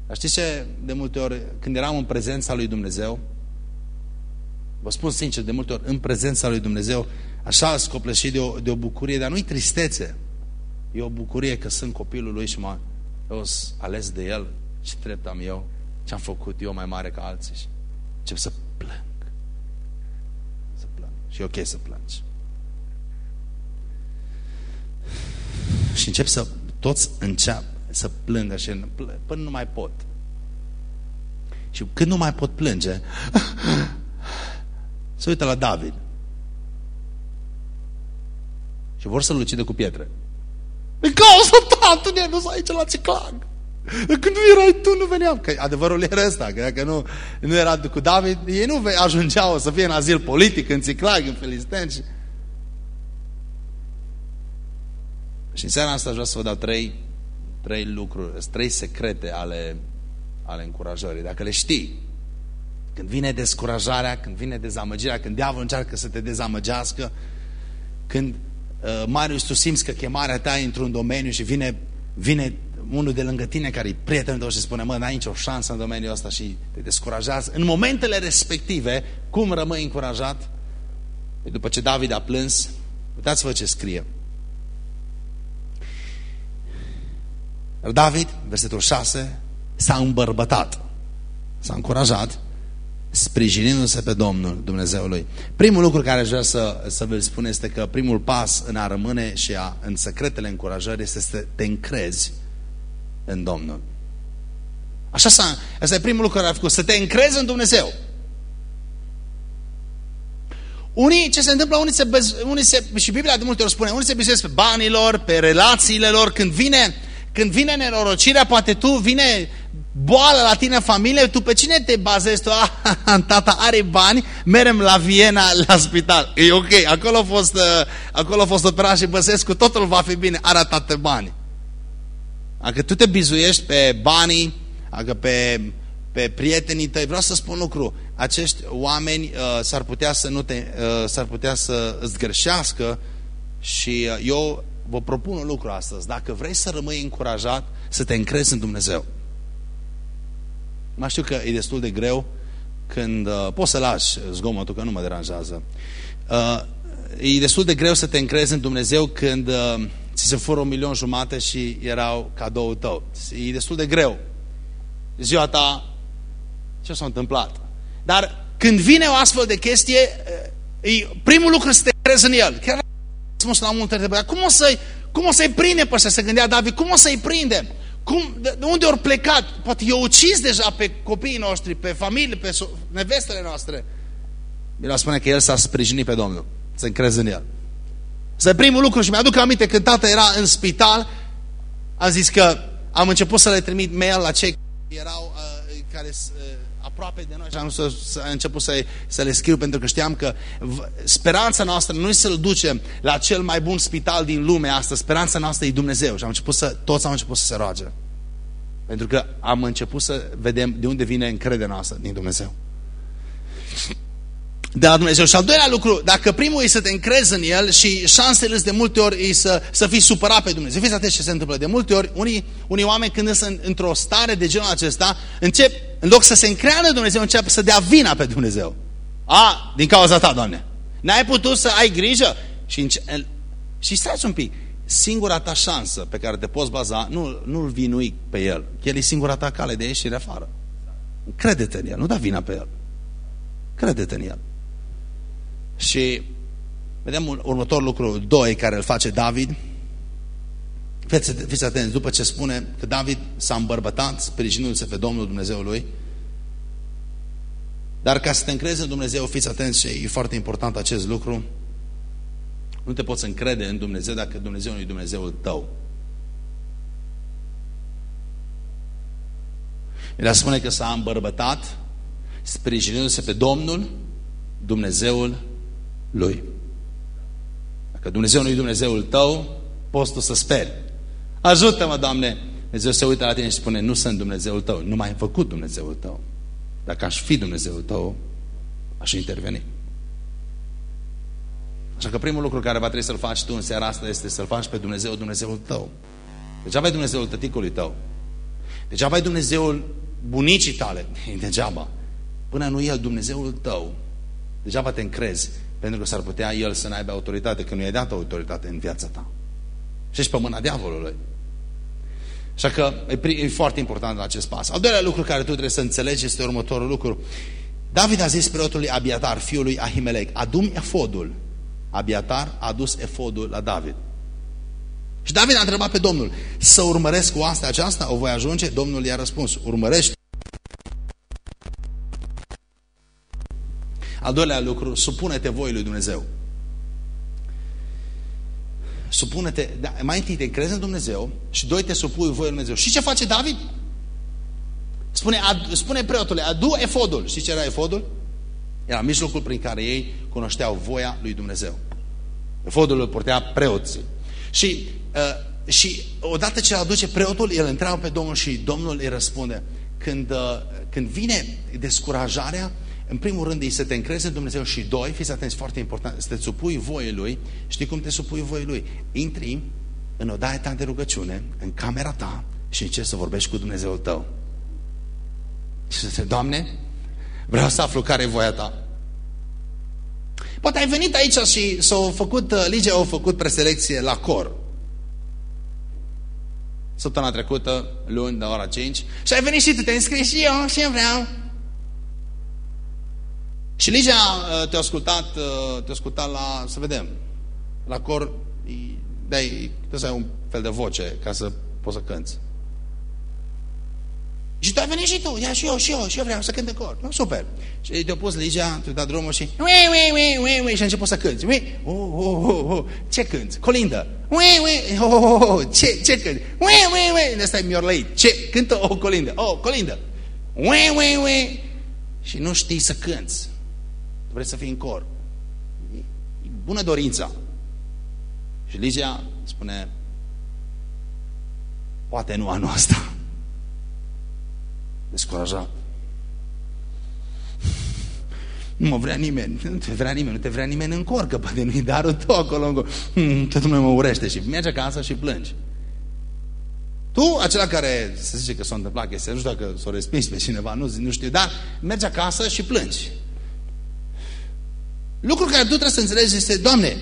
Dar știți ce? De multe ori, când eram în prezența lui Dumnezeu, vă spun sincer, de multe ori, în prezența lui Dumnezeu, așa scopleșit de o, de o bucurie, dar nu-i tristețe. E o bucurie că sunt copilul lui și mă ales de el. Ce drept am eu? ce am făcut eu mai mare ca alții și încep să plâng. Să plâng. Și e ok să plângi. Și încep să, toți încep să plângă și până nu mai pot. Și când nu mai pot plânge, *clears throat* se uită la David. Și vor să-l ucide cu pietre. Din cauza ta, tu ne dus aici la Ciclag. Când nu erai tu, nu veneam. Că adevărul era ăsta, că dacă nu, nu era cu David, ei nu ajungeau să fie în azil politic, în Ciclag, în Filisteni. Și... și în seara asta vreau să vă dau trei, trei lucruri, trei secrete ale, ale încurajării. Dacă le știi, când vine descurajarea, când vine dezamăgirea, când diavolul încearcă să te dezamăgească, când, uh, Marius, tu simți că chemarea ta e într-un domeniu și vine, vine unul de lângă tine care e prietenul tău și spune, mă, n-ai nicio șansă în domeniul ăsta și te descurajează. În momentele respective, cum rămâi încurajat? Păi după ce David a plâns, uitați-vă ce scrie. David, versetul 6, s-a îmbărbătat, s-a încurajat, sprijinindu-se pe Domnul Dumnezeului. Primul lucru care aș vrea să, să vă spun este că primul pas în a rămâne și a, în secretele încurajării este să te încrezi în Domnul. Așa s-a, asta e primul lucru care a făcut, să te încrezi în Dumnezeu. Unii, ce se întâmplă, unii se, unii se, și Biblia de multe ori spune, unii se bizuiesc pe banilor, pe relațiile lor, când vine, când vine nenorocirea, poate tu vine boală la tine în familie, tu pe cine te bazezi? Tu, ah, *laughs* tata are bani, merem la Viena la spital. E ok, acolo a fost, uh, acolo a fost operat și Băsescu, totul va fi bine, are tată bani. Dacă tu te bizuiești pe banii, dacă pe, pe prietenii tăi, vreau să spun lucru, acești oameni uh, s-ar putea să nu te, uh, s-ar putea să îți greșească și uh, eu vă propun un lucru astăzi. Dacă vrei să rămâi încurajat, să te încrezi în Dumnezeu. Mai știu că e destul de greu când uh, poți să lași zgomotul, că nu mă deranjează. Uh, e destul de greu să te încrezi în Dumnezeu când uh, ți se fură un milion jumate și erau cadoul tău. E destul de greu. Ziua ta, ce s-a întâmplat? Dar când vine o astfel de chestie, e, primul lucru să te crezi în el. Chiar răspuns la multe întrebări. Cum o să-i cum o să-i prindem pe ăștia? Se gândea David, cum o să-i prindem? Cum, de, de unde ori plecat? Poate eu ucis deja pe copiii noștri, pe familie, pe so nevestele noastre. Bine spune că el s-a sprijinit pe Domnul. Să încrezi în el. Să primul lucru și mi-aduc aminte când tata era în spital, am zis că am început să le trimit mail la cei care erau uh, care, uh, aproape de noi. Și am să, să, început să, să le scriu pentru că știam că speranța noastră nu e să-l ducem la cel mai bun spital din lume astăzi, speranța noastră e Dumnezeu. Și am început să, toți am început să se roage. Pentru că am început să vedem de unde vine încrederea noastră din Dumnezeu de la Dumnezeu. Și al doilea lucru, dacă primul e să te încrezi în el și șansele de multe ori e să, să fii supărat pe Dumnezeu. Fiți atenți ce se întâmplă. De multe ori, unii, unii oameni când sunt într-o stare de genul acesta, încep, în loc să se încreadă Dumnezeu, încep să dea vina pe Dumnezeu. A, din cauza ta, Doamne. N-ai putut să ai grijă? Și, și stați un pic, singura ta șansă pe care te poți baza, nu, nu-l vinui pe el. El e singura ta cale de ieșire afară. Crede-te în el, nu da vina pe el. Crede-te în el. Și vedem un, următorul lucru, doi, care îl face David. Fiți, fiți atenți, după ce spune că David s-a îmbărbătat, sprijinându-se pe Domnul Dumnezeul lui, dar ca să te încrezi în Dumnezeu, fiți atenți și e foarte important acest lucru, nu te poți încrede în Dumnezeu dacă Dumnezeu nu e Dumnezeul tău. El spune că s-a îmbărbătat sprijinându-se pe Domnul, Dumnezeul lui. Dacă Dumnezeu nu e Dumnezeul tău, poți tu să speri. Ajută-mă, Doamne! Dumnezeu se uită la tine și spune, nu sunt Dumnezeul tău, nu m-ai făcut Dumnezeul tău. Dacă aș fi Dumnezeul tău, aș interveni. Așa că primul lucru care va trebui să-l faci tu în seara asta este să-l faci pe Dumnezeu, Dumnezeul tău. Degeaba ai Dumnezeul tăticului tău. Degeaba ai Dumnezeul bunicii tale. *laughs* Degeaba. Până nu El, Dumnezeul tău, degeaba te încrezi, pentru că s-ar putea El să n-aibă autoritate, că nu i-ai dat autoritate în viața ta. Și ești pe mâna diavolului. Așa că e, e foarte important la acest pas. Al doilea lucru care tu trebuie să înțelegi este următorul lucru. David a zis preotului Abiatar, fiul lui Ahimelec, adu-mi efodul. Abiatar a dus efodul la David. Și David a întrebat pe Domnul, să urmăresc oastea aceasta? O voi ajunge? Domnul i-a răspuns, urmărește. Al doilea lucru, supune-te voi lui Dumnezeu. Supune-te, da, mai întâi te crezi în Dumnezeu și doi te supui voi lui Dumnezeu. Și ce face David? Spune, ad, spune preotule, adu efodul. Știi ce era efodul? Era mijlocul prin care ei cunoșteau voia lui Dumnezeu. Efodul îl purtea preoții. Și, uh, și odată ce aduce preotul, el întreabă pe Domnul și Domnul îi răspunde. Când, uh, când vine descurajarea, în primul rând, e să te încrezi în Dumnezeu și doi, fiți atenți, foarte important, să te supui voie Lui. Știi cum te supui voie Lui? Intri în odaia ta de rugăciune, în camera ta și încerci să vorbești cu Dumnezeul tău. Și să te, Doamne, vreau să aflu care e voia Ta. Poate ai venit aici și s-au făcut, uh, Ligia au făcut preselecție la cor. Săptămâna trecută, luni, de ora 5, și ai venit și tu te înscrii și eu, și eu vreau. Și Ligia uh, te-a ascultat, uh, te ascultat la, să vedem, la cor, dai, trebuie să ai un fel de voce ca să poți să cânți. Și tu ai venit și tu, ia și eu, și eu, și eu vreau să cânt în cor. No, super. Și te-a pus Ligia, te-a dat drumul și ui, ui, ui, ui, ui, și a început să cânti. Ui, oh, oh, oh, oh. Ce cânti? Colindă. Ui, ui, oh, oh, oh. Ce, ce cânti? Ui, ui, ui. Asta e miorlăit. Ce? Cântă o colindă. Oh, colindă. Ui, ui, ui. Și nu știi să cânți vreți să fii în cor. E bună dorința. Și Ligia spune, poate nu anul ăsta. Descurajat. Nu mă vrea nimeni, nu te vrea nimeni, nu te vrea nimeni în cor, că poate nu-i darul tău acolo. În cor. Hmm, toată lumea mă urește și mergi acasă și plângi. Tu, acela care se zice că s-a întâmplat chestia, nu știu dacă s-a respins pe cineva, nu, nu știu, dar mergi acasă și plângi. Lucrul care tu trebuie să înțelegi este, Doamne,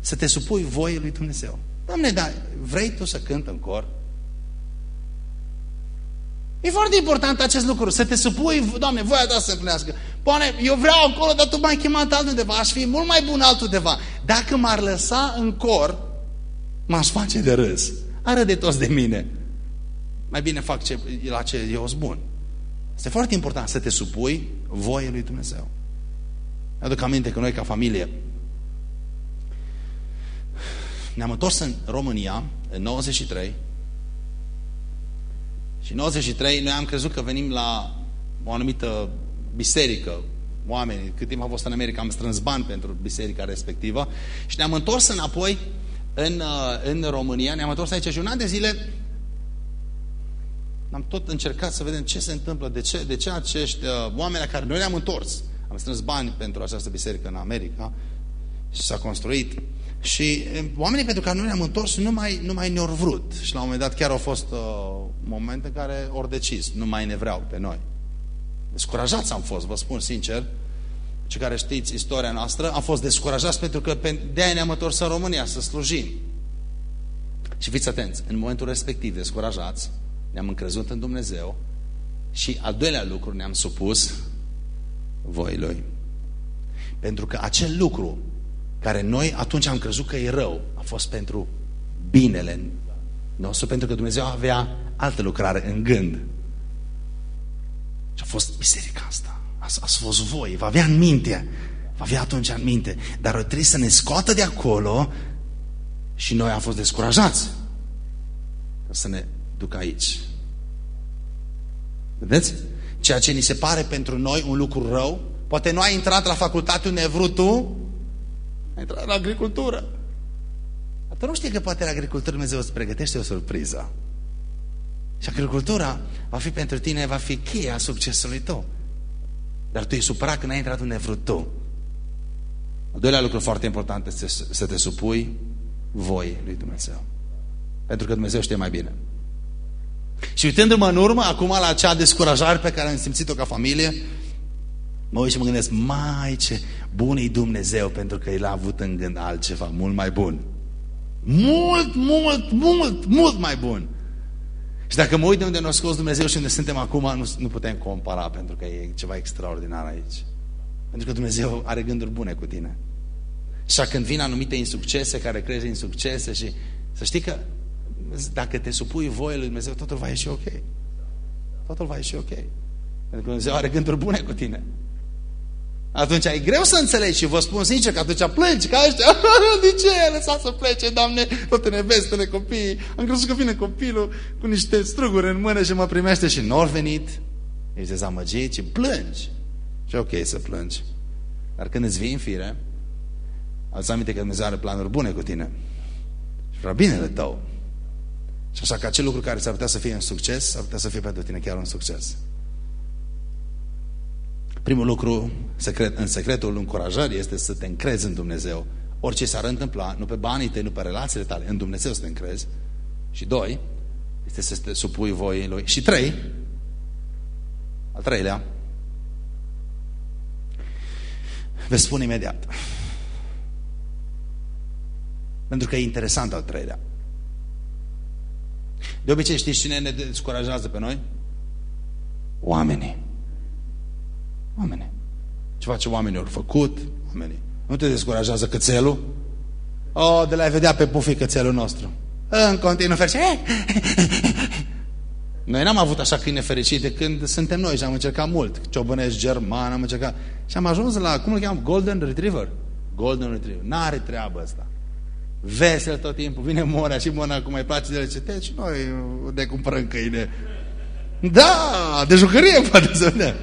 să te supui voie lui Dumnezeu. Doamne, dar vrei tu să cânt în cor? E foarte important acest lucru, să te supui, Doamne, voia ta să se împlinească. Poate, eu vreau acolo, dar tu m-ai chemat altundeva, aș fi mult mai bun altundeva. Dacă m-ar lăsa în cor, m-aș face de râs. Ară de toți de mine. Mai bine fac ce, la ce eu sunt bun. Este foarte important să te supui voie lui Dumnezeu. Aduc aminte că noi ca familie ne-am întors în România în 93 și în 93 noi am crezut că venim la o anumită biserică. Oameni, cât timp am fost în America am strâns bani pentru biserica respectivă și ne-am întors înapoi în, uh, în România, ne-am întors aici și un an de zile am tot încercat să vedem ce se întâmplă, de ce, de ce acești uh, oameni la care noi ne-am întors am strâns bani pentru această biserică în America și s-a construit. Și oamenii pentru care noi ne-am întors nu mai, nu mai ne-au vrut. Și la un moment dat chiar au fost uh, momente în care ori decis, nu mai ne vreau pe noi. Descurajați am fost, vă spun sincer. cei care știți istoria noastră, am fost descurajați pentru că de-aia ne-am întors în România să slujim. Și fiți atenți, în momentul respectiv, descurajați, ne-am încrezut în Dumnezeu și al doilea lucru ne-am supus voi Lui. Pentru că acel lucru care noi atunci am crezut că e rău, a fost pentru binele nostru, pentru că Dumnezeu avea altă lucrare în gând. Și a fost biserica asta. A, a fost voi, va avea în minte. Va avea atunci în minte. Dar trebuie să ne scoată de acolo și noi am fost descurajați. Să ne ducă aici. Vedeți? Ceea ce ni se pare pentru noi un lucru rău, poate nu ai intrat la facultate unde ai vrut tu, ai intrat la agricultură. Dar nu știi că poate la agricultură Dumnezeu îți pregătește o surpriză. Și agricultura va fi pentru tine, va fi cheia succesului tău. Dar tu ești supărat când ai intrat unde ai vrut tu. Al doilea lucru foarte important este să te supui voi lui Dumnezeu. Pentru că Dumnezeu știe mai bine. Și uitându-mă în urmă, acum la acea descurajare pe care am simțit-o ca familie, mă uit și mă gândesc, mai ce bun e Dumnezeu, pentru că El a avut în gând altceva mult mai bun. Mult, mult, mult, mult mai bun. Și dacă mă uit de unde ne-a scos Dumnezeu și unde suntem acum, nu, nu putem compara, pentru că e ceva extraordinar aici. Pentru că Dumnezeu are gânduri bune cu tine. Și când vin anumite insuccese, care crezi în succese și să știi că dacă te supui voie lui Dumnezeu, totul va ieși ok. Totul va ieși ok. Pentru că Dumnezeu are gânduri bune cu tine. Atunci e greu să înțelegi și vă spun sincer că atunci plângi ca ăștia. *laughs* De ce ai lăsat să plece, Doamne, toate nevestele, copiii? Am crezut că vine copilul cu niște struguri în mână și mă primește și nu venit. Ești dezamăgit și plângi. Și ok să plângi. Dar când îți vii în fire, ați aminte că Dumnezeu are planuri bune cu tine. Și vrea binele tău. Și așa că acel lucru care s-ar putea să fie un succes, s-ar putea să fie pentru tine chiar un succes. Primul lucru secret, în secretul încurajării este să te încrezi în Dumnezeu. Orice s-ar întâmpla, nu pe banii tăi, nu pe relațiile tale, în Dumnezeu să te încrezi. Și doi, este să te supui voii Lui. Și trei, al treilea, vă spun imediat. Pentru că e interesant al treilea. De obicei știți cine ne descurajează pe noi? Oamenii. Oamenii. Ce face oamenii au făcut? Oamenii. Nu te descurajează cățelul? Oh, de la vedea pe pufi cățelul nostru. În continuu fericit. Noi n-am avut așa câine fericite când suntem noi și am încercat mult. Ciobănești german, am încercat. Și am ajuns la, cum îl cheamă? Golden Retriever. Golden Retriever. N-are treabă asta. Vesel tot timpul. Vine Mona și Mona cum mai place de el. Ce și noi de cumpărăm câine. Da, de jucărie poate să vedem.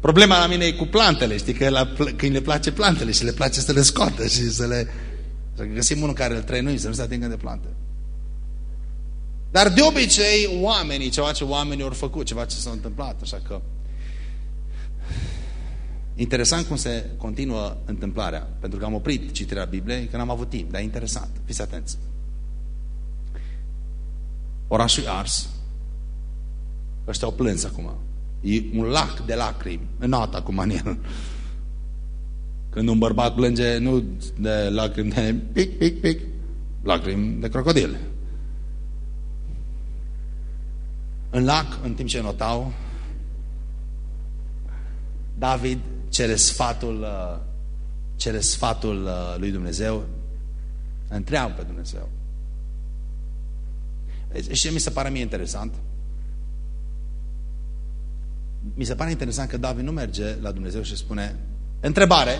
Problema la mine e cu plantele, știi, că la câine le place plantele și le place să le scoată și să le... Să găsim unul care îl trăinui, să nu se atingă de plante. Dar de obicei, oamenii, ceva ce oamenii au făcut, ceva ce s-a întâmplat, așa că... Interesant cum se continuă întâmplarea, pentru că am oprit citirea Bibliei, că n-am avut timp, dar e interesant. Fiți atenți. Orașul ars. Ăștia au plâns acum. E un lac de lacrimi, înalt acum în el. Când un bărbat plânge, nu de lacrimi de pic, pic, pic, lacrimi de crocodil. În lac, în timp ce notau, David cere sfatul, uh, cere sfatul uh, lui Dumnezeu, întreabă pe Dumnezeu. Și ce mi se pare mie interesant? mi se pare interesant că David nu merge la Dumnezeu și spune întrebare,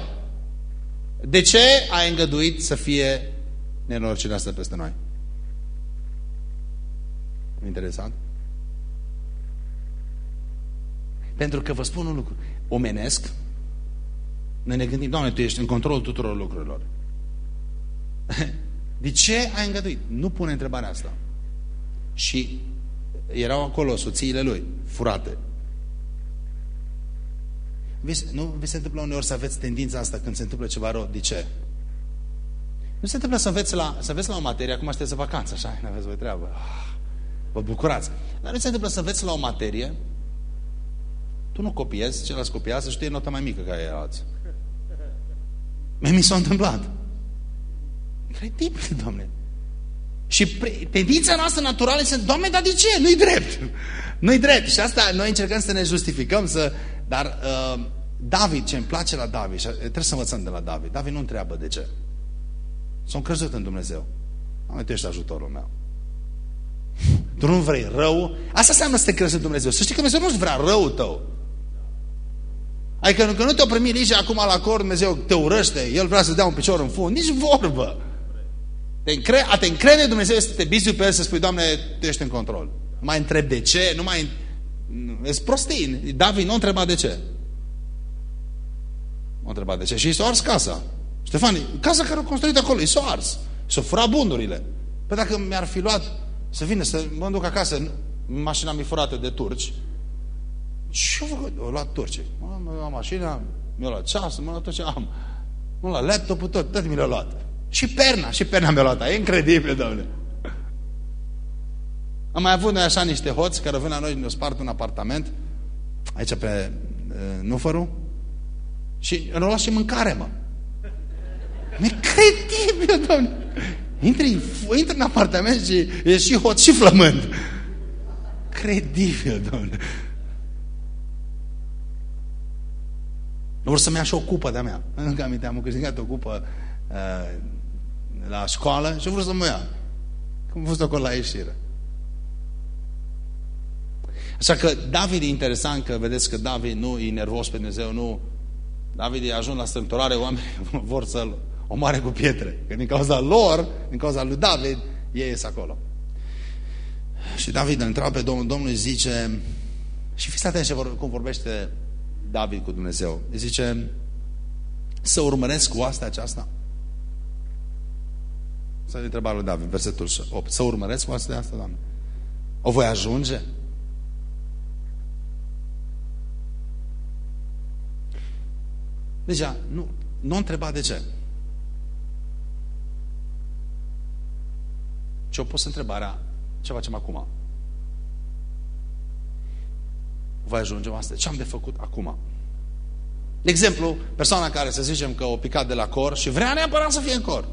de ce ai îngăduit să fie nenorocirea asta peste noi? Interesant? Pentru că vă spun un lucru. Omenesc, noi ne gândim, Doamne, Tu ești în control tuturor lucrurilor. *laughs* De ce ai îngăduit? Nu pune întrebarea asta. Și erau acolo soțiile lui, furate. Nu vi se întâmplă uneori să aveți tendința asta când se întâmplă ceva rău? De ce? Nu se întâmplă să înveți la, să înveți la o materie, acum aștept să vacanță, așa, nu *laughs* aveți voi treabă. Ah, vă bucurați. Dar nu se întâmplă să înveți la o materie, Tu nu copiezi, celălalt copiază și tu e nota mai mică ca ei alții. Mie mi s-a întâmplat. Incredibil, domne. Și tendința noastră naturală este, Doamne, dar de ce? Nu-i drept. Nu-i drept. Și asta noi încercăm să ne justificăm, să... dar uh, David, ce îmi place la David, și trebuie să învățăm de la David, David nu întreabă de ce. S-a crezut în Dumnezeu. Am tu ești ajutorul meu. Tu nu vrei rău? Asta înseamnă să te crezi în Dumnezeu. Să știi că Dumnezeu nu vrea rău tău. Adică că nu te-o primi nici acum la cor, Dumnezeu te urăște, El vrea să dea un picior în fund, nici vorbă. Te încre a te încrede Dumnezeu este să te bizui pe El să spui, Doamne, tu ești în control. Nu mai întreb de ce, nu mai... Ești prostin. David nu întreba de ce. Nu întreba de ce. Și s-a ars casa. Ștefan, casa care a construit acolo, i s-a ars. S-a furat bundurile. Păi dacă mi-ar fi luat să vină să mă duc acasă, mașina mi furată de turci, ce-au făcut? Au luat turcii. Am luat mașina, mi-a luat ceasul, mi-a luat tot ce am. Mi-a luat laptopul, tot, tot mi l-a luat. Și perna, și perna mi-a luat. E incredibil, domnule. Am mai avut noi așa niște hoți care vin la noi, ne-au spart un apartament, aici pe uh, Nufăru, și ne-au luat și mâncare, mă. Incredibil, domnule. Intri, intri în apartament și e și hot și flământ. Credibil, domnule. Vor să-mi ia și o cupă de-a mea. Încă aminte, am câștigat o cupă uh, la școală și vreau să mă ia. Cum a fost acolo la ieșire. Așa că David e interesant că vedeți că David nu e nervos pe Dumnezeu, nu. David e ajuns la strâmtorare, oameni *laughs* vor să-l omoare cu pietre. Că din cauza lor, din cauza lui David, ei ies acolo. Și David îl întreabă pe Domnul, Domnul îi zice, și fiți atenți cum vorbește David cu Dumnezeu. Îi zice, să urmăresc cu asta aceasta? Să întreba lui David, versetul 8. Să urmăresc cu asta de asta, Doamne? O voi ajunge? Deja, nu, nu întreba de ce. Ce o pus întrebarea, ce facem acum? Voi ajunge asta? Ce am de făcut acum? De exemplu, persoana care să zicem că o picat de la cor și vrea neapărat să fie în cor.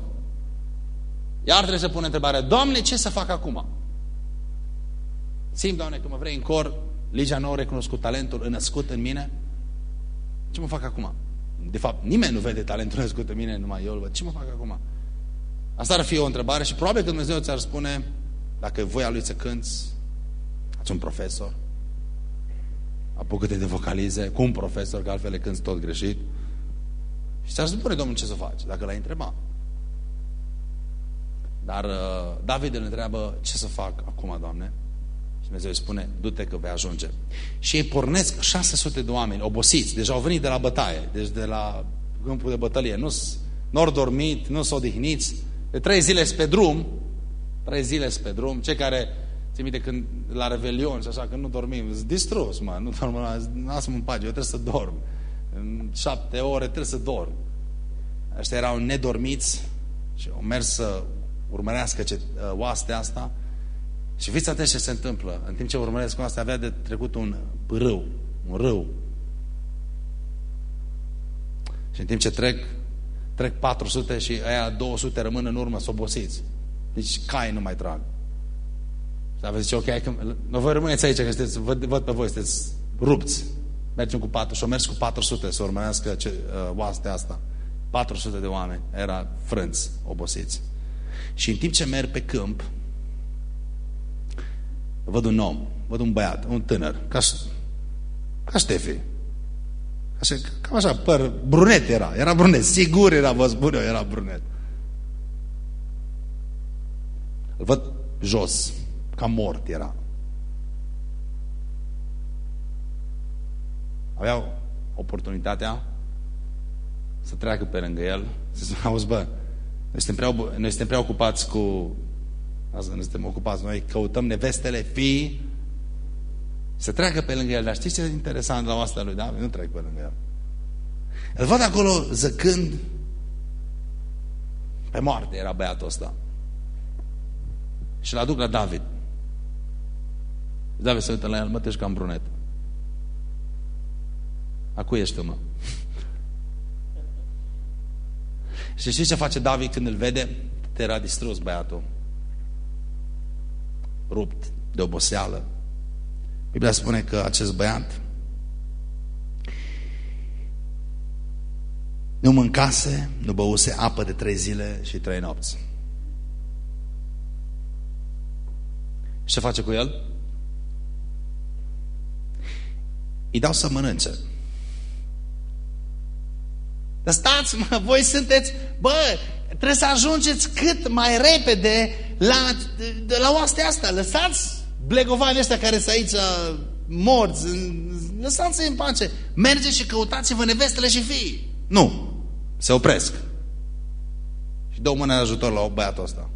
Iar trebuie să pune întrebarea, Doamne, ce să fac acum? Simt, Doamne, că mă vrei în cor, Ligia nu a recunoscut talentul născut în mine, ce mă fac acum? De fapt, nimeni nu vede talentul născut în mine, numai eu îl văd. Ce mă fac acum? Asta ar fi o întrebare și probabil că Dumnezeu ți-ar spune, dacă voia lui să cânți, ați un profesor, apucă-te de vocalize cu un profesor, că altfel le cânti tot greșit. Și ți-ar spune Domnul ce să faci, dacă l-ai întrebat. Dar uh, David îl întreabă, ce să fac acum, Doamne? Și Dumnezeu îi spune, du-te că vei ajunge. Și ei pornesc 600 de oameni, obosiți, deja au venit de la bătaie, deci de la câmpul de bătălie. Nu s-au dormit, nu s-au odihniți. De trei zile pe drum, trei zile pe drum, cei care Ți minte când la Revelion și așa, când nu dormim, sunt distrus, mă, nu dorm, lasă-mă în pace, eu trebuie să dorm. În șapte ore trebuie să dorm. Ăștia erau nedormiți și au mers să urmărească ce, uh, oastea asta și fiți atenți ce se întâmplă. În timp ce urmăresc oastea, avea de trecut un râu, un râu. Și în timp ce trec, trec 400 și aia 200 rămân în urmă, s-obosiți. Deci cai nu mai trag. Și David zice, ok, că, nu voi rămâneți aici, că sunteți, văd, văd pe voi, sunteți rupți. Mergem cu 400 și o mers cu 400 să urmărească ce, uh, oastea asta. 400 de oameni, era frânți, obosiți. Și în timp ce merg pe câmp, văd un om, văd un băiat, un tânăr, ca, ca Ștefi. Așa, cam așa, păr, brunet era, era brunet, sigur era, vă spun eu, era brunet. Îl văd jos, ca mort era. Aveau oportunitatea să treacă pe lângă el, să spună, auzi, bă, noi suntem prea, noi suntem prea ocupați cu Asta noi suntem ocupați, noi căutăm nevestele, fii, să treacă pe lângă el. Dar știți ce e interesant la asta lui David? Nu trec pe lângă el. Îl văd acolo zăcând pe moarte era băiatul ăsta. Și l aduc la David. David se uită la el, mă, cam brunet. A cui ești tu, mă? *laughs* Și știi ce face David când îl vede? Te era distrus băiatul. Rupt de oboseală. Biblia spune că acest băiat nu mâncase, nu băuse apă de trei zile și trei nopți. Și ce face cu el? Îi dau să mănânce. Dar stați, mă, voi sunteți, bă, trebuie să ajungeți cât mai repede la, de la oastea asta. Lăsați blegovanii ăștia care sunt aici morți, lăsați-i în pace. Mergeți și căutați-vă nevestele și fii. Nu, se opresc. Și dau mâna de ajutor la băiatul ăsta.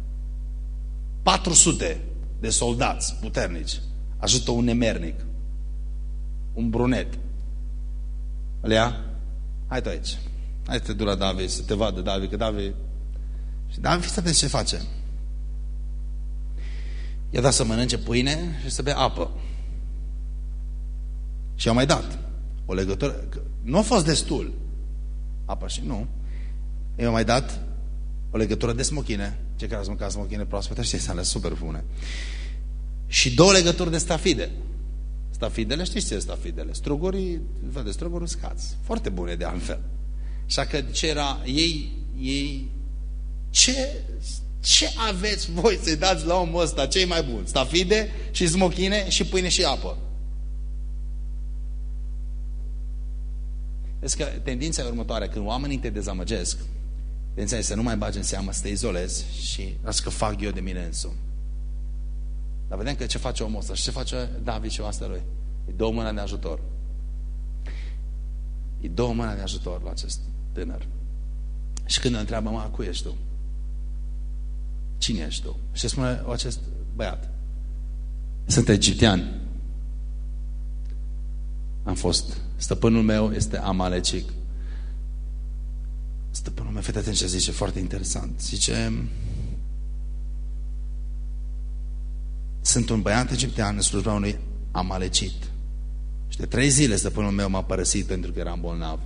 400 de soldați puternici ajută un nemernic, un brunet. Îl ia? Hai tu aici. Hai să te du la David, să te vadă David, că David... Și David, fiți ce face. I-a dat să mănânce pâine și să bea apă. Și a mai dat o legătură. Nu a fost destul. Apa și nu. I-a mai dat o legătură de smochine. Ce care ați mâncat smochine proaspete știți, sunt super bune. Și două legături de stafide. Stafidele, știți ce stafidele? Strugurii, vede, struguri uscați. Foarte bune de altfel. Așa că ce era, ei, ei, ce, ce aveți voi să-i dați la omul ăsta cei mai buni? Stafide și smochine și pâine și apă. Vezi că tendința e următoare, când oamenii te dezamăgesc, tendința e să nu mai bagi în seamă, să te izolezi și las că fac eu de mine însumi. Dar vedem că ce face omul ăsta și ce face David și oastea lui. Îi dă o mână de ajutor. Îi dă o mână de ajutor la acest tânăr. Și când îl întreabă, mă, cui ești tu? Cine ești tu? Și spune acest băiat. Sunt egiptean. Am fost. Stăpânul meu este amalecic. Stăpânul meu, fete atent ce zice, foarte interesant. Zice, sunt un băiat egiptean în slujba unui amalecit. Și de trei zile stăpânul meu m-a părăsit pentru că eram bolnav.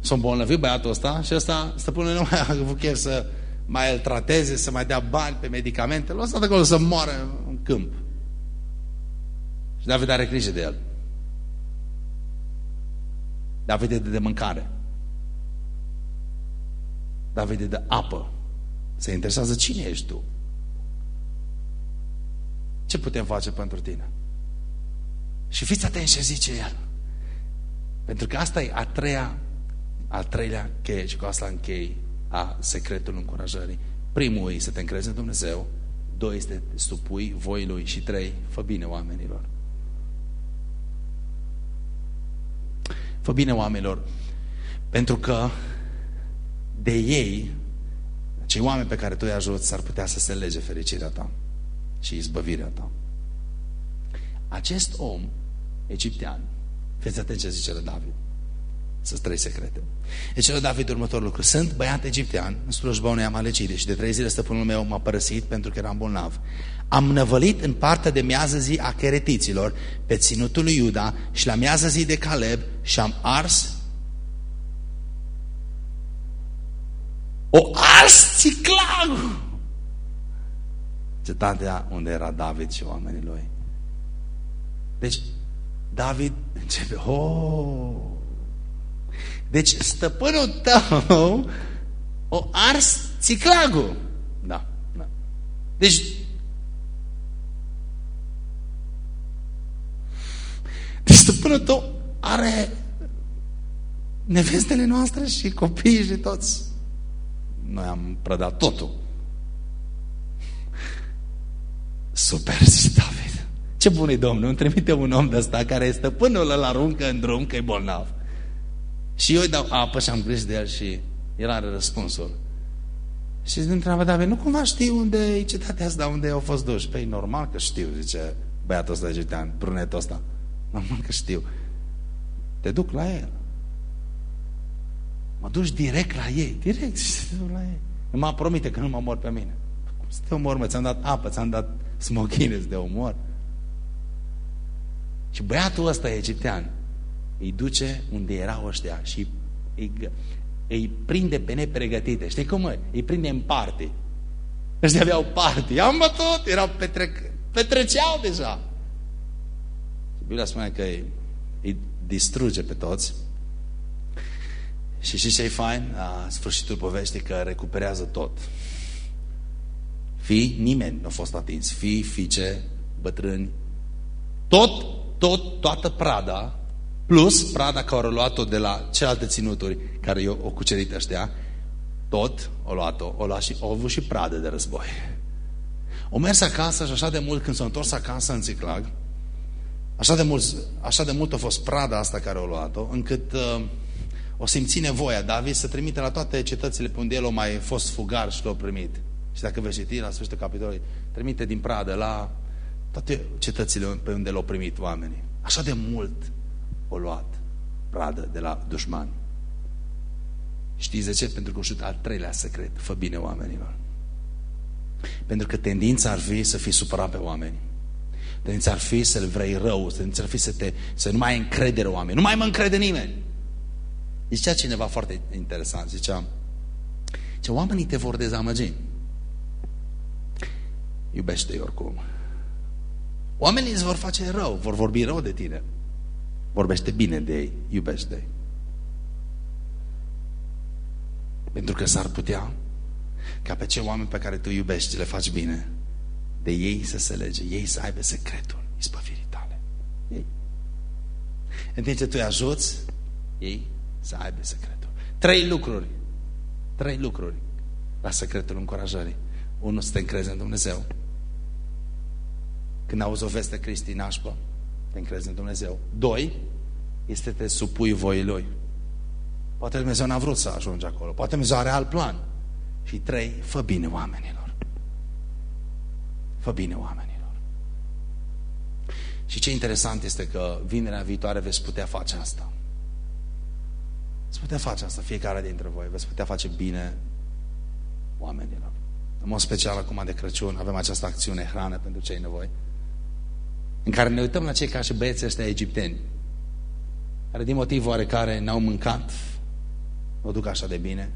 S-a îmbolnăvit băiatul ăsta și ăsta, stăpânul nu mai *laughs* a avut chef să mai îl trateze, să mai dea bani pe medicamente, l-a stat acolo să moară în câmp. Și David are grijă de el. David e de mâncare. David e de apă. Se interesează cine ești tu. Ce putem face pentru tine? Și fiți atenți ce zice el. Pentru că asta e a treia, al treilea cheie și cu asta închei a secretul încurajării. Primul e să te încrezi în Dumnezeu, doi este să te supui voi lui și trei, fă bine oamenilor. Fă bine oamenilor, pentru că de ei, cei oameni pe care tu îi ajuți, s-ar putea să se lege fericirea ta și izbăvirea ta. Acest om egiptean, fiți atent ce zice la David, sunt trei secrete. Deci la David următorul lucru. Sunt băiat egiptean în slujba unei amalecide și de trei zile stăpânul meu m-a părăsit pentru că eram bolnav. Am năvălit în partea de miază zi a cheretiților pe ținutul lui Iuda și la miază zi de Caleb și am ars o ars țiclagul cetatea unde era David și oamenii lui. Deci, David începe, oh! Deci, stăpânul tău o ars țiclagul. Da, da. Deci, deci stăpânul tău are nevestele noastre și copiii și toți. Noi am prădat totul. Super, zice David. Ce bun e Domnul, îmi trimite un om de ăsta care este până la aruncă în drum că e bolnav. Și eu îi dau apă și am grijă de el și el are răspunsul. Și îmi întreabă David, nu cumva știu unde e cetatea asta, unde au fost duși? Păi normal că știu, zice băiatul ăsta egiptean, brunetul ăsta. Normal că știu. Te duc la el. Mă duci direct la ei, direct, te duc la ei. M-a promite că nu mă mor pe mine. Cum să te omor, mă? Ți-am dat apă, ți-am dat smochines de omor. Și băiatul ăsta egiptean îi duce unde erau ăștia și îi, îi prinde pe nepregătite. Știi cum e? Îi prinde în parte. Ăștia aveau parte. Am bătut, erau petrec, petreceau deja. Biblia spune că îi, îi distruge pe toți. Și știți ce e fain? La sfârșitul poveștii că recuperează tot. Fii, nimeni nu a fost atins. Fii, fiice, bătrâni. Tot, tot, toată prada, plus prada care au luat-o de la celelalte ținuturi care i-au cucerit ăștia, tot o luat-o, o luat și au avut și pradă de război. O mers acasă și așa de mult când s-a întors acasă în Țiclag, așa de mult, așa de mult a fost prada asta care o luat-o, încât uh, o simți nevoia David să trimite la toate cetățile pe unde el a mai fost fugar și l-a primit. Și dacă veți citi la sfârșitul capitolului, trimite din pradă la toate cetățile pe unde l-au primit oamenii. Așa de mult o luat pradă de la dușmani. Știți de ce? Pentru că știu al treilea secret. Fă bine oamenilor. Pentru că tendința ar fi să fii supărat pe oameni. Tendința ar fi să-l vrei rău. Tendința ar fi să, te, să nu mai ai încredere oameni. Nu mai mă încrede nimeni. Zicea cineva foarte interesant. Zicea, ce oamenii te vor dezamăgi. Iubește-i oricum. Oamenii îți vor face rău, vor vorbi rău de tine. Vorbește bine de ei, iubește-i. Pentru că s-ar putea ca pe cei oameni pe care tu iubești, le faci bine, de ei să se lege, ei să aibă secretul izbăvirii tale. Ei. În timp ce tu îi ajuți, ei să aibă secretul. Trei lucruri. Trei lucruri la secretul încurajării. Unul, să te încrezi în Dumnezeu. Când auzi o veste Cristi nașpă, te încrezi în Dumnezeu. Doi, este te supui voii Lui. Poate Dumnezeu n-a vrut să ajungi acolo. Poate Dumnezeu are alt plan. Și trei, fă bine oamenilor. Fă bine oamenilor. Și ce interesant este că vinerea viitoare veți putea face asta. Veți putea face asta fiecare dintre voi. Veți putea face bine oamenilor. În mod special acum de Crăciun avem această acțiune hrană pentru cei nevoi în care ne uităm la cei ca și băieții ăștia egipteni care din motiv oarecare n-au mâncat o duc așa de bine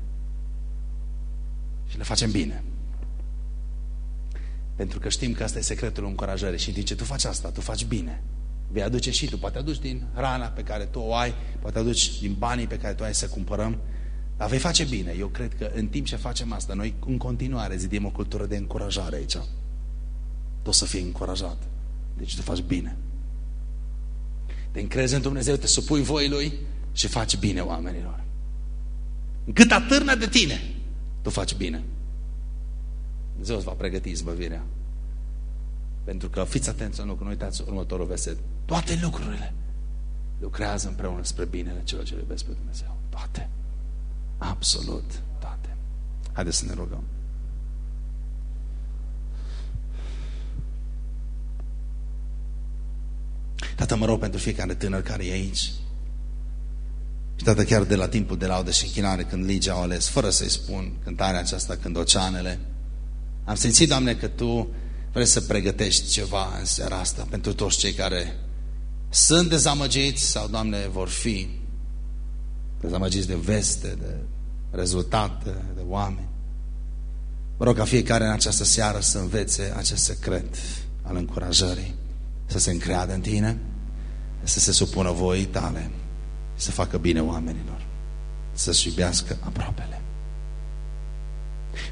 și le facem bine. Pentru că știm că asta e secretul încurajării și ce tu faci asta, tu faci bine. Vei aduce și tu, poate aduci din rana pe care tu o ai, poate aduci din banii pe care tu ai să cumpărăm, dar vei face bine. Eu cred că în timp ce facem asta, noi în continuare zidim o cultură de încurajare aici. Tu să fii încurajat. Deci tu faci bine. Te încrezi în Dumnezeu, te supui voii Lui și faci bine oamenilor. Cât atârnă de tine, tu faci bine. Dumnezeu îți va pregăti izbăvirea. Pentru că fiți atenți nu, că nu uitați următorul verset. Toate lucrurile lucrează împreună spre binele celor ce iubesc pe Dumnezeu. Toate. Absolut toate. Haideți să ne rugăm. Tată, mă rog pentru fiecare tânăr care e aici. Și tată, chiar de la timpul de laudă și închinare, când Ligia au ales, fără să-i spun cântarea aceasta, când oceanele, am simțit, Doamne, că Tu vrei să pregătești ceva în seara asta pentru toți cei care sunt dezamăgiți sau, Doamne, vor fi dezamăgiți de veste, de rezultate, de oameni. Mă rog ca fiecare în această seară să învețe acest secret al încurajării, să se încreadă în Tine, să se supună voii Tale, să facă bine oamenilor, să-și iubească aproapele.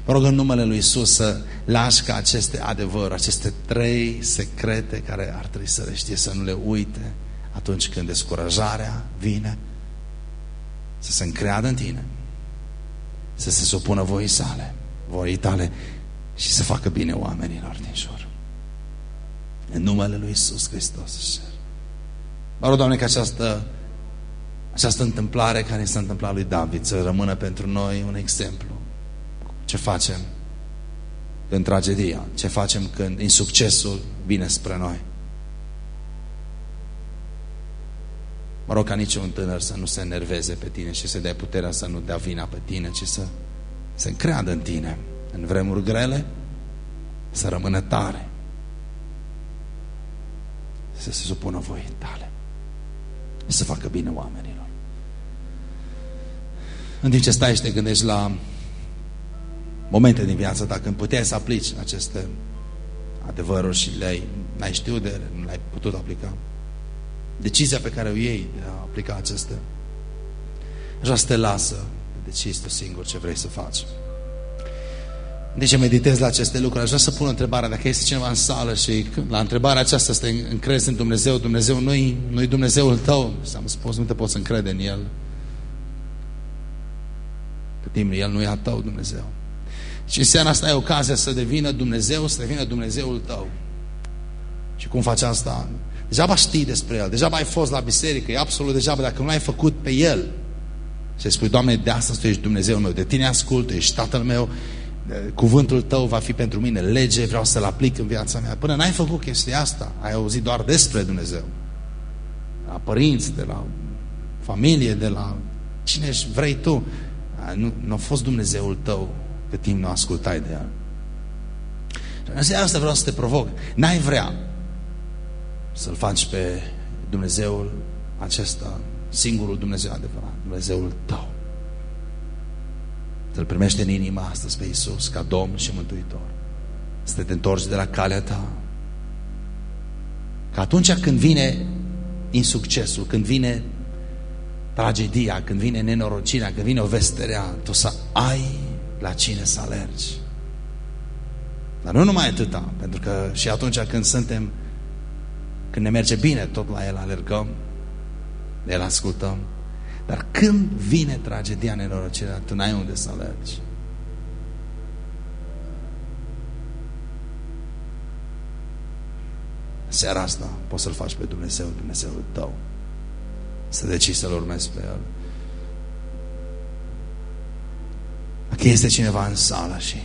Mă rog în numele Lui Isus să lași ca aceste adevăruri, aceste trei secrete care ar trebui să le știe, să nu le uite atunci când descurajarea vine, să se încreadă în tine, să se supună voii sale, voii tale și să facă bine oamenilor din jur. În numele Lui Isus Hristos. Mă rog, Doamne, că această, această întâmplare care s-a întâmplat lui David să rămână pentru noi un exemplu ce facem în tragedia? Ce facem când insuccesul vine spre noi? Mă rog ca niciun tânăr să nu se enerveze pe tine și să dea puterea să nu dea vina pe tine, ci să se încreadă în tine. În vremuri grele, să rămână tare. Să se supună voi tale. Și să facă bine oamenilor. În timp ce stai și te gândești la momente din viața ta când puteai să aplici aceste adevăruri și le-ai n-ai știut de ele, nu le-ai putut aplica. Decizia pe care o iei de a aplica aceste așa să te lasă decizi tu singur ce vrei să faci. Deci meditezi la aceste lucruri. Aș vrea să pun întrebarea, dacă este cineva în sală și la întrebarea aceasta să te încrezi în Dumnezeu, Dumnezeu nu-i nu, -i, Dumnezeul tău, să am spus, nu te poți încrede în El. Că timp El nu e a tău, Dumnezeu. Și în seara asta ai ocazia să devină Dumnezeu, să devină Dumnezeul tău. Și cum faci asta? Degeaba știi despre El, degeaba ai fost la biserică, e absolut degeaba dacă nu ai făcut pe El. Și spui, Doamne, de asta tu ești Dumnezeul meu, de tine ascult, ești Tatăl meu, cuvântul tău va fi pentru mine lege, vreau să-l aplic în viața mea. Până n-ai făcut chestia asta, ai auzit doar despre Dumnezeu. De la părinți, de la familie, de la cine vrei tu. Nu, nu a fost Dumnezeul tău cât timp nu ascultai de El. Și în seara asta vreau să te provoc. N-ai vrea să-L faci pe Dumnezeul acesta, singurul Dumnezeu adevărat, Dumnezeul tău. Să-L primește în inima astăzi pe Iisus ca Domn și Mântuitor. Să te întorci de la calea ta. Că atunci când vine insuccesul, când vine tragedia, când vine nenorocirea, când vine o vesterea, tu să ai la cine să alergi. Dar nu numai atâta, pentru că și atunci când suntem, când ne merge bine, tot la El alergăm, de El ascultăm. Dar când vine tragedia, nenorocirea, tu n-ai unde să alergi. Seara asta poți să-L faci pe Dumnezeu, Dumnezeul tău. Să decizi să-L urmezi pe El. Dacă este cineva în sală și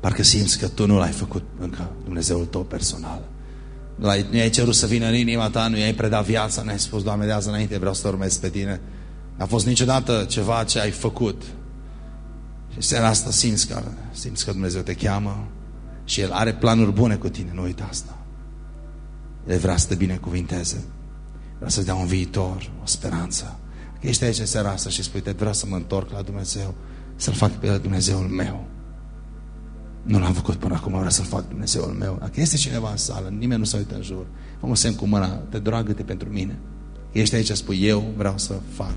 parcă simți că tu nu l-ai făcut încă Dumnezeul tău personal. Nu i-ai cerut să vină în inima ta, nu i-ai predat viața, nu ai spus, Doamne, de azi înainte vreau să urmez pe tine. A fost niciodată ceva ce ai făcut. Și seara asta simți că, simți că Dumnezeu te cheamă și El are planuri bune cu tine, nu uita asta. El vrea să te binecuvinteze. Vrea să-ți dea un viitor, o speranță. Că ești aici în seara asta și spui, te vreau să mă întorc la Dumnezeu să-L fac pe El Dumnezeul meu. Nu l-am făcut până acum, vreau să-L fac Dumnezeul meu. Dacă este cineva în sală, nimeni nu se uită în jur, fă semn cu mâna, te dragă-te pentru mine. Ești aici, spui, eu vreau să fac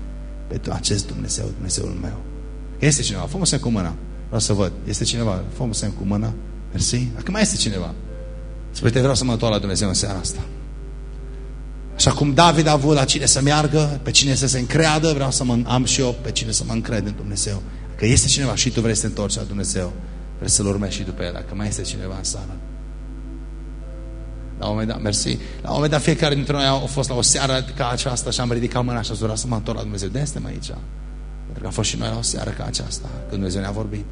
pe acest Dumnezeu, Dumnezeul meu. Este cineva, fă semn cu mâna, vreau să văd. Este cineva, fă semn cu mâna, mersi. Dacă mai este cineva, spui, te vreau să mă întorc la Dumnezeu în seara asta. Așa cum David a avut la cine să meargă, pe cine să se încreadă, vreau să mă, am și eu pe cine să mă încred în Dumnezeu. Că este cineva și tu vrei să te întorci la Dumnezeu. Vreți să-L urmezi și după el, dacă mai este cineva în sală. La un moment dat, mersi. La un moment dat, fiecare dintre noi a fost la o seară ca aceasta și am ridicat mâna și am să mă întorc la Dumnezeu. De suntem aici. Pentru că am fost și noi la o seară ca aceasta, când Dumnezeu ne-a vorbit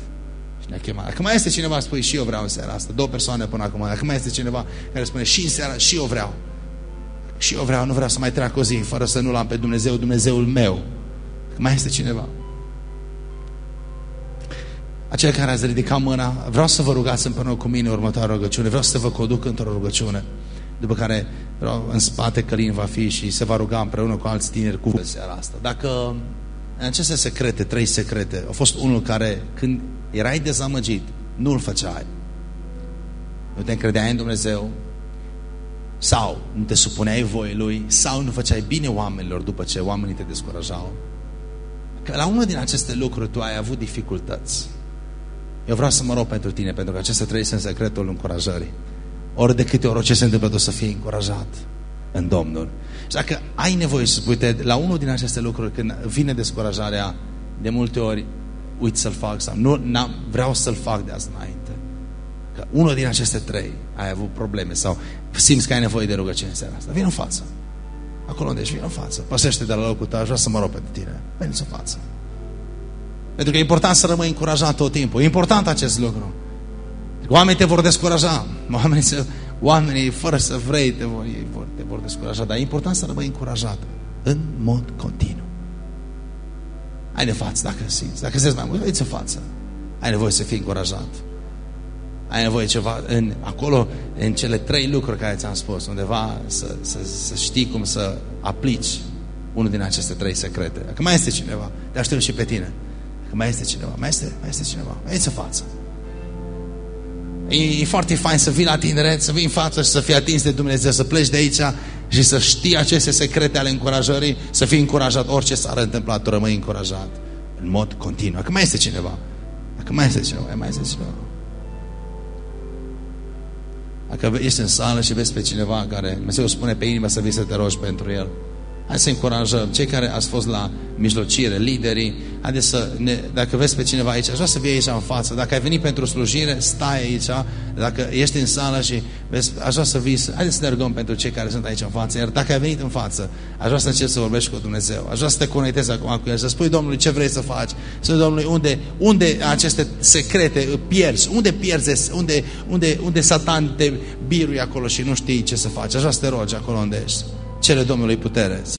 și ne-a chemat. Dacă mai este cineva, spui și eu vreau în seara asta. Două persoane până acum. Dacă mai este cineva care spune și în seara, și eu vreau. Și eu vreau, nu vreau să mai treacă o zi fără să nu l-am pe Dumnezeu, Dumnezeul meu. Dacă mai este cineva. Aceia care ați ridicat mâna, vreau să vă rugați împreună cu mine următoarea rugăciune, vreau să vă conduc într-o rugăciune, după care vreau, în spate Călin va fi și se va ruga împreună cu alți tineri cu seara asta. Dacă în aceste secrete, trei secrete, a fost unul care când erai dezamăgit, nu-l făceai. Nu te încredeai în Dumnezeu, sau nu te supuneai voie Lui, sau nu făceai bine oamenilor după ce oamenii te descurajau. Că la unul din aceste lucruri tu ai avut dificultăți. Eu vreau să mă rog pentru tine, pentru că aceste trei sunt secretul încurajării. Ori de câte ori ce se întâmplă, tu să fii încurajat în Domnul. Și dacă ai nevoie să uite, la unul din aceste lucruri, când vine descurajarea, de multe ori uit să-l fac sau nu, vreau să-l fac de azi înainte. Că unul din aceste trei ai avut probleme sau simți că ai nevoie de rugăciune în seara asta. Vino în față. Acolo unde ești, vino în față. Păsește de la locul tău, aș vrea să mă rog pentru tine. Veni în față. Pentru că e important să rămâi încurajat tot timpul. E important acest lucru. Oamenii te vor descuraja. Oamenii, se, oamenii fără să vrei, te vor, ei vor, te vor descuraja. Dar e important să rămâi încurajat. În mod continuu. Ai de față dacă simți. Dacă simți mai mult, vei în față. Ai nevoie să fii încurajat. ai nevoie ceva în, acolo, în cele trei lucruri care ți-am spus, undeva să, să, să știi cum să aplici unul din aceste trei secrete. Dacă mai este cineva, te aștept și pe tine. Dacă mai este cineva, mai este, mai este cineva, aici în față. E, e foarte fain să vii la tineret, să vii în față și să fii atins de Dumnezeu, să pleci de aici și să știi aceste secrete ale încurajării, să fii încurajat. Orice s-ar întâmpla, tu rămâi încurajat în mod continuu. Dacă mai este cineva, dacă mai este cineva, mai este cineva. Dacă ești în sală și vezi pe cineva care Dumnezeu spune pe inimă să vii să te rogi pentru el, Hai să încurajăm cei care ați fost la mijlocire, liderii, haideți să ne, dacă vezi pe cineva aici, aș vrea să vii aici în față. Dacă ai venit pentru slujire, stai aici. Dacă ești în sală și vezi, aș vrea să vii, haideți să ne rugăm pentru cei care sunt aici în față. Iar dacă ai venit în față, aș vrea să începi să vorbești cu Dumnezeu. Aș vrea să te conectezi acum cu El, să spui Domnului ce vrei să faci. Să spui Domnului unde, unde aceste secrete pierzi, unde pierzi, unde, unde, unde Satan te birui acolo și nu știi ce să faci. Aș vrea să te rogi acolo unde ești. Cele Domnului putere.